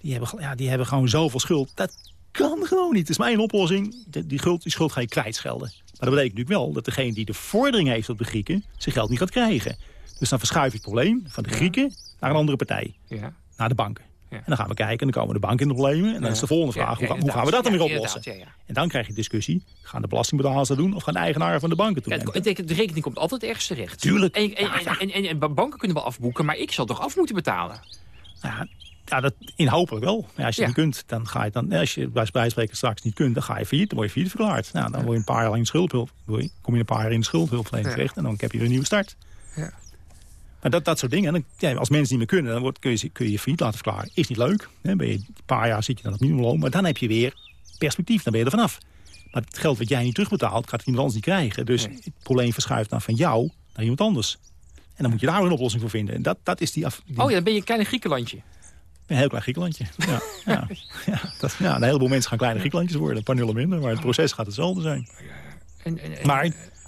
Die hebben, ja, die hebben gewoon zoveel schuld. Dat kan gewoon niet. Het is één oplossing. De- die, schuld, die schuld ga je kwijtschelden. Maar dat betekent natuurlijk wel dat degene die de vordering heeft op de Grieken... zijn geld niet gaat krijgen. Dus dan verschuif je het probleem van de Grieken naar een andere partij. Ja. naar de banken. En dan gaan we kijken en dan komen de banken in de problemen. En dan is de volgende vraag, hoe, gaan, hoe gaan we dat dan weer oplossen? En dan krijg je discussie, gaan de belastingbetalers dat doen... of gaan de eigenaren van de banken doen? Ja, de, de rekening komt altijd ergens terecht. Tuurlijk. En, en, en, en, banken kunnen wel afboeken, maar ik zal toch af moeten betalen? Ja, ja, dat inhopelijk wel. Ja, als je niet kunt, dan ga je dan. Als je bij spreken straks niet kunt, dan ga je failliet. Dan word je failliet verklaard. Nou, dan word je een paar jaar in schuldhulp. Kom je een paar jaar in de schuldhulpverlening terecht en dan heb je een nieuwe start. Ja. Maar dat, dat soort dingen. Dan, ja, als mensen niet meer kunnen, dan wordt, kun, je, kun je je failliet laten verklaren. Is niet leuk. Hè? Ben je een paar jaar zit je dan op minimumloon. Maar dan heb je weer perspectief. Dan ben je er vanaf. Maar het geld wat jij niet terugbetaalt, gaat iemand anders niet krijgen. Dus het probleem verschuift dan van jou naar iemand anders. En dan moet je daar een oplossing voor vinden. En dat, dat is die, af, Oh ja, dan ben je een klein Griekenlandje. Een heel klein Griekenlandje. Ja, ja, ja, dat, ja, een heleboel mensen gaan kleine Griekenlandjes worden. Een paar nullen minder, maar het proces gaat hetzelfde zijn. En, en, maar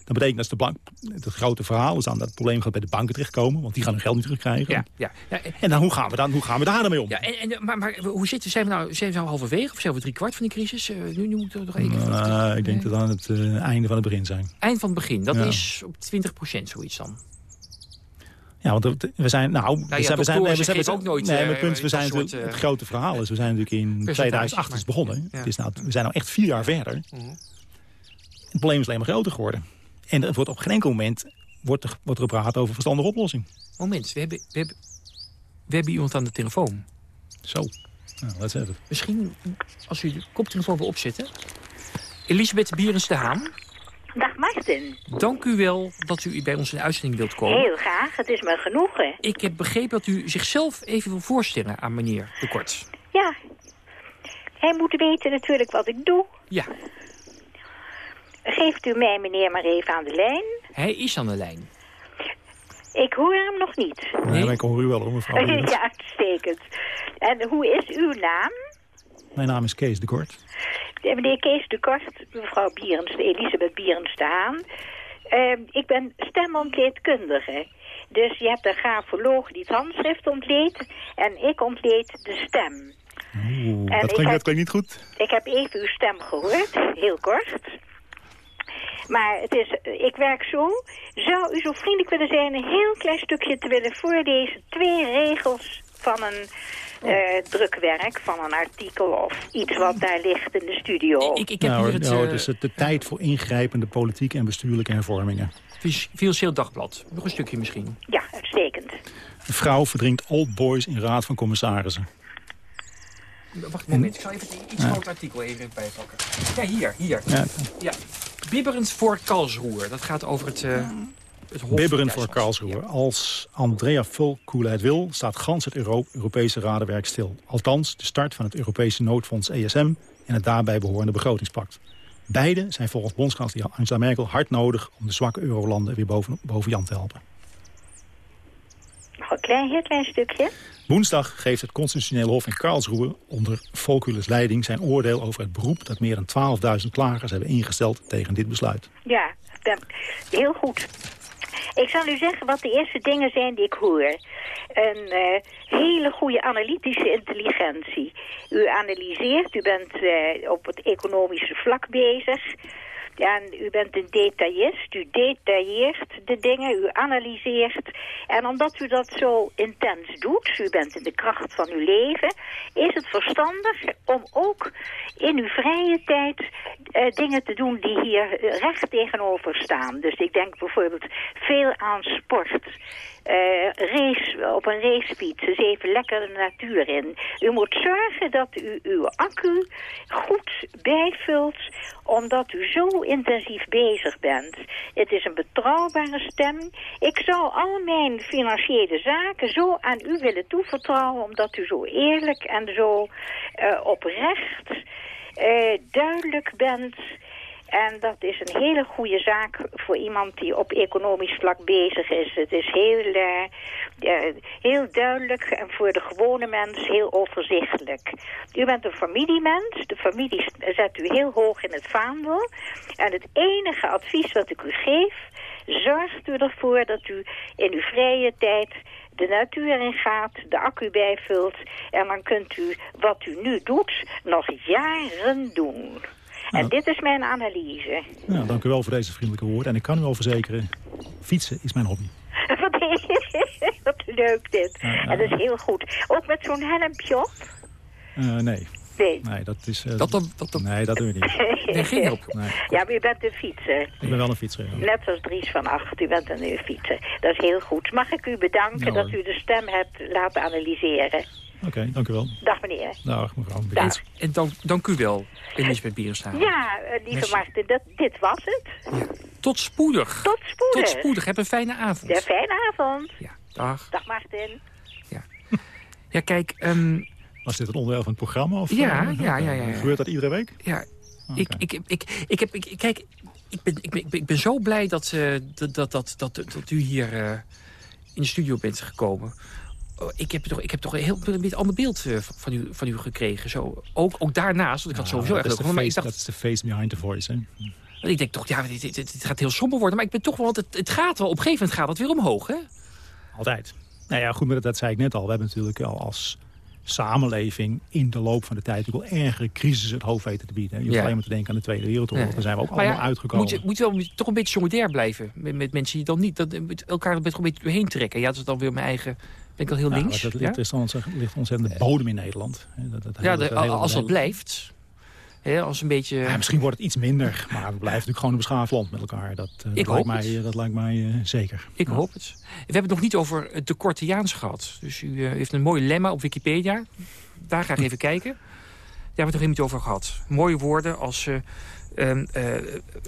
dat betekent dat de bank, het grote verhaal is dan dat het probleem gaat bij de banken terechtkomen. Want die gaan hun geld niet terugkrijgen. Ja, ja, ja. En dan, hoe, gaan we dan, hoe gaan we daar dan mee om? Ja, en, en, maar, maar hoe zitten zijn we nou? Zijn we nou halverwege of zijn we drie kwart van die crisis? Uh, nu, nu moeten we nog één keer... Uh, ik denk dat aan het uh, einde van het begin zijn. Eind van het begin, dat is op 20 procent zoiets dan. Ja, want we zijn, nou, nou we zijn, we zijn, we zijn, ook nooit. Nee, maar punt, we zijn soort, het grote verhaal is, we zijn natuurlijk in 2008 is begonnen. Ja. Het is nou, we zijn nou echt vier jaar verder. Mm -hmm. Het probleem is alleen maar groter geworden. En er wordt op geen enkel moment wordt er, wordt er gepraat over verstandige oplossing. Moment, we hebben, we, hebben, we hebben iemand aan de telefoon. Zo, nou, let's have it. Misschien, als u de koptelefoon wil opzetten. Elisabeth Bierens de Haan. Dag Martin. Dank u wel dat u bij ons in de uitzending wilt komen. Heel graag, het is me genoegen. Ik heb begrepen dat u zichzelf even wil voorstellen aan meneer De Kort. Ja, hij moet weten natuurlijk wat ik doe. Ja. Geeft u mij meneer maar even aan de lijn? Hij is aan de lijn. Ik hoor hem nog niet. Nee, maar ik hoor u wel, hoor, mevrouw. ja, uitstekend. En hoe is uw naam? Mijn naam is Kees de Kort. Meneer Kees de Kort, mevrouw Bierens, Elisabeth Bierens de Haan. Uh, ik ben stemontleedkundige. Dus je hebt een grafoloog die het handschrift ontleedt en ik ontleed de stem. Oeh, dat, klinkt, dat klinkt niet goed. Ik heb even uw stem gehoord, heel kort. Maar het is, ik werk zo. Zou u zo vriendelijk willen zijn een heel klein stukje te willen voorlezen? Twee regels van een uh, drukwerk, van een artikel of iets wat daar ligt in de studio. Ik, ik heb nou, het, nou, dus het de tijd voor ingrijpende politieke en bestuurlijke hervormingen. Financieel Dagblad. Nog een stukje misschien. Ja, uitstekend. Een vrouw verdrinkt old boys in raad van commissarissen. Wacht een moment, ik zal even iets ja. groot artikel even bijpakken. Ja, hier, hier. Ja. ja. Bibberend voor Karlsruhe. Dat gaat over het, uh, Bibberend voor Karlsruhe. Als Andrea Vulkoele het wil, staat gans het Euro Europese radenwerk stil. Althans, de start van het Europese noodfonds ESM en het daarbij behorende begrotingspact. Beide zijn volgens bondskanselier Angela Merkel hard nodig om de zwakke eurolanden weer boven, boven Jan te helpen. Nog een klein, heel klein stukje. Woensdag geeft het Constitutionele Hof in Karlsruhe onder Volkules leiding zijn oordeel over het beroep dat meer dan 12.000 klagers hebben ingesteld tegen dit besluit. Ja, heel goed. Ik zal u zeggen wat de eerste dingen zijn die ik hoor. Een uh, hele goede analytische intelligentie. U analyseert, u bent uh, op het economische vlak bezig. En u bent een detailist, u detailleert de dingen, u analyseert. En omdat u dat zo intens doet, u bent in de kracht van uw leven... is het verstandig om ook in uw vrije tijd uh, dingen te doen die hier recht tegenover staan. Dus ik denk bijvoorbeeld veel aan sport... Uh, race, op een racefiets, dus even lekker de natuur in. U moet zorgen dat u uw accu goed bijvult, omdat u zo intensief bezig bent. Het is een betrouwbare stem. Ik zou al mijn financiële zaken zo aan u willen toevertrouwen, omdat u zo eerlijk en zo uh, oprecht uh, duidelijk bent... En dat is een hele goede zaak voor iemand die op economisch vlak bezig is. Het is heel, uh, heel duidelijk en voor de gewone mens heel overzichtelijk. U bent een familiemens. De familie zet u heel hoog in het vaandel. En het enige advies wat ik u geef... zorgt u ervoor dat u in uw vrije tijd de natuur in gaat, de accu bijvult... en dan kunt u wat u nu doet nog jaren doen. En dit is mijn analyse. Nou, dank u wel voor deze vriendelijke woorden. En ik kan u wel verzekeren, fietsen is mijn hobby. Wat leuk dit. En dat is heel goed. Ook met zo'n helmpje op? Uh, nee. Nee. Nee, dat is... Uh, dat, dat, dat, Nee, dat doen we niet. nee, geen. Nee. Ja, maar u bent een fietser. Ik ben wel een fietser, ja. Net als Dries van Acht, u bent een fietser. Dat is heel goed. Mag ik u bedanken Ja, dat u de stem hebt laten analyseren? Oké, dank u wel. Dag meneer. Dag mevrouw. Dag. En dank, dank u wel, Elisabeth Bierenstra. Ja, eh, lieve Merci. Martin, dat, dit was het. Tot spoedig. Tot spoedig. Tot spoedig. Heb een fijne avond. Ja, fijne avond. Dag. Dag Martin. Ja, kijk... ehm, Was dit een onderdeel van het programma? Of, Ja, eh, ja, ja, ja, ja. Gebeurt dat iedere week? Ja, ik, ik, ik, ik, heb, ik, kijk, ik ben, ik, ben, ik ben- zo blij dat, eh, dat, dat, dat, dat, dat u hier eh, in de studio bent gekomen. Oh, Ik heb toch, ik heb toch een heel een ander beeld eh, van, u, van u gekregen. Zo, ook, ook daarnaast, want ik had sowieso leuk maar ik dacht, dat is de face behind the voice, hè? ik denk toch, ja, dit, dit, dit gaat heel somber worden. Maar ik ben toch wel, het, het gaat wel, op een gegeven moment gaat het weer omhoog, hè? Altijd. Nou ja, goed, maar dat, dat zei ik net al. We hebben natuurlijk al als samenleving in de loop van de tijd... natuurlijk wel ergere crisis het hoofd weten te bieden. Je hoeft Ja. alleen maar te denken aan de Tweede Wereldoorlog. Ja. Daar zijn we ook Maar allemaal ja, uitgekomen. Moet je, moet je wel toch een beetje solidair blijven met, met mensen die dan niet... Dat, met elkaar er een beetje doorheen trekken. Ja, dat is dan weer mijn eigen... Ik al heel Nou, links? dat ligt, ontzettend, ligt ontzettend de bodem in Nederland. Dat, dat Ja, de- hele- als dat hele- blijft. Hè, als een beetje... Ja, misschien wordt het iets minder, maar we blijven natuurlijk gewoon een beschaafd land met elkaar. Dat, Ik dat, lijkt, hoop mij, dat lijkt mij zeker. Ik hoop het. We hebben het nog niet over het tekortiaans gehad. Dus u eh, heeft een mooi lemma op Wikipedia. Daar ga ik even kijken. Daar hebben we het nog niet over gehad. Mooie woorden als eh, ehm, eh,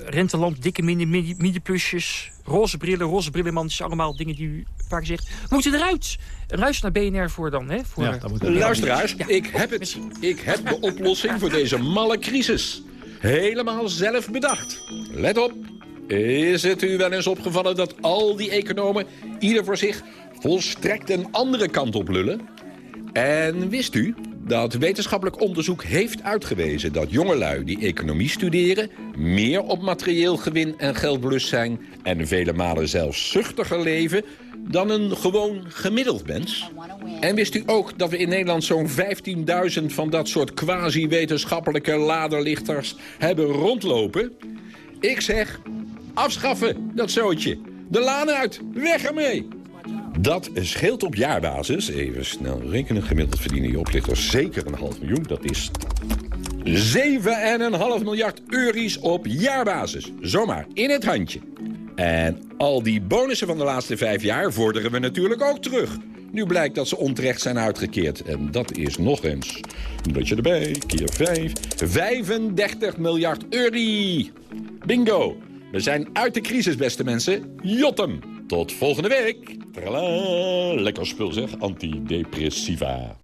renteland, dikke mini, mini, mini-plusjes... roze brillen, roze brillenmandjes. Allemaal dingen die u vaak zegt. We moeten eruit. Luister naar BNR voor dan. Hè, voor, eh, Luisteraars, ik heb het. Ik heb de oplossing voor deze malle crisis. Helemaal zelf bedacht. Let op. Is het u wel eens opgevallen dat al die economen... ieder voor zich volstrekt een andere kant op lullen? En wist u dat wetenschappelijk onderzoek heeft uitgewezen... dat jongelui die economie studeren... meer op materieel gewin en geldbelust zijn... en vele malen zelfs zuchtiger leven... dan een gewoon gemiddeld mens? En wist u ook dat we in Nederland zo'n 15.000 van dat soort quasi-wetenschappelijke laderlichters hebben rondlopen? Ik zeg, afschaffen dat zootje. De laan uit, weg ermee. Dat scheelt op jaarbasis, even snel rekenen, gemiddeld verdienen je oplichters zeker een half miljoen. Dat is 7,5 miljard euro's op jaarbasis. Zomaar, in het handje. En al die bonussen van de laatste vijf jaar vorderen we natuurlijk ook terug. Nu blijkt dat ze onterecht zijn uitgekeerd. En dat is nog eens, een beetje erbij, keer 5, 35 miljard euro. Bingo, we zijn uit de crisis, beste mensen. Jotem, tot volgende week. Trala, lekker spul zeg, antidepressiva.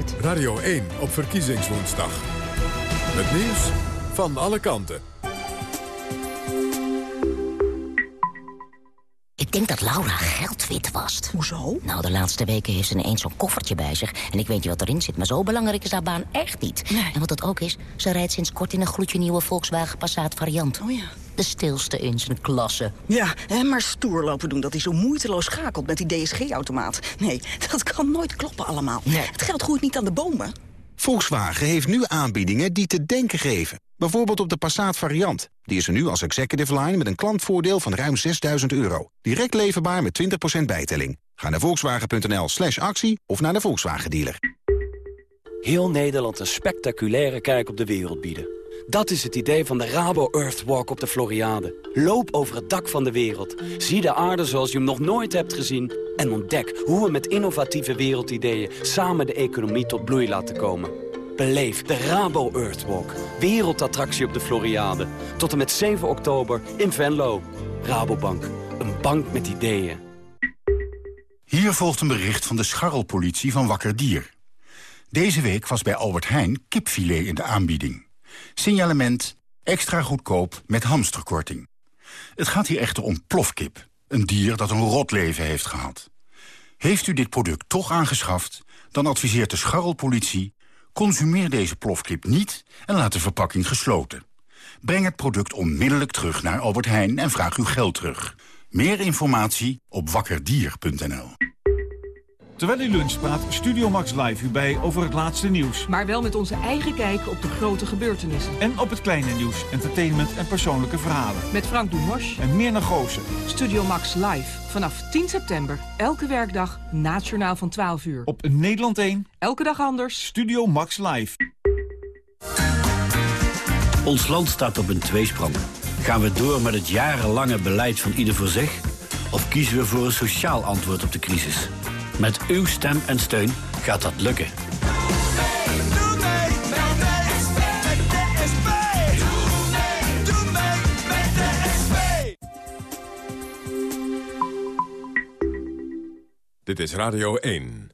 Radio 1 op verkiezingswoensdag. Het nieuws van alle kanten. Ik denk dat Laura geld wit wast. Hoezo? Nou, de laatste weken heeft ze ineens zo'n koffertje bij zich. En ik weet niet wat erin zit, maar zo belangrijk is haar baan echt niet. En wat het ook is, ze rijdt sinds kort in een gloedje nieuwe Volkswagen Passat variant. Oh ja. De stilste in zijn klasse. Ja, hè, maar stoer lopen doen dat hij zo moeiteloos schakelt met die DSG-automaat. Nee, dat kan nooit kloppen allemaal. Het geld groeit niet aan de bomen. Volkswagen heeft nu aanbiedingen die te denken geven. Bijvoorbeeld op de Passat variant. Die is er nu als executive line met een klantvoordeel van ruim 6000 euro. Direct leverbaar met 20% bijtelling. Ga naar volkswagen.nl slash actie of naar de Volkswagen dealer. Heel Nederland een spectaculaire kijk op de wereld bieden. Dat is het idee van de Rabo Earthwalk op de Floriade. Loop over het dak van de wereld. Zie de aarde zoals je hem nog nooit hebt gezien. En ontdek hoe we met innovatieve wereldideeën... samen de economie tot bloei laten komen. Beleef de Rabo Earthwalk. Wereldattractie op de Floriade. Tot en met 7 oktober in Venlo. Rabobank. Een bank met ideeën. Hier volgt een bericht van de scharrelpolitie van Wakker Dier. Deze week was bij Albert Heijn kipfilet in de aanbieding. Signalement extra goedkoop met hamsterkorting. Het gaat hier echter om plofkip. Een dier dat een rot leven heeft gehad. Heeft u dit product toch aangeschaft, dan adviseert de scharrelpolitie... consumeer deze plofkip niet en laat de verpakking gesloten. Breng het product onmiddellijk terug naar Albert Heijn en vraag uw geld terug. Meer informatie op wakkerdier.nl. Terwijl u lunch praat Studio Max Live u bij over het laatste nieuws. Maar wel met onze eigen kijk op de grote gebeurtenissen. En op het kleine nieuws, entertainment en persoonlijke verhalen. Met Frank Dumos. En Mirna Goossen. Studio Max Live. Vanaf 10 september. Elke werkdag. Nationaal van 12 uur. Op Nederland 1. Elke dag anders. Studio Max Live. Ons land staat op een tweesprong. Gaan we door met het jarenlange beleid van ieder voor zich? Of kiezen we voor een sociaal antwoord op de crisis? Met uw stem en steun gaat dat lukken. Dit is Radio 1.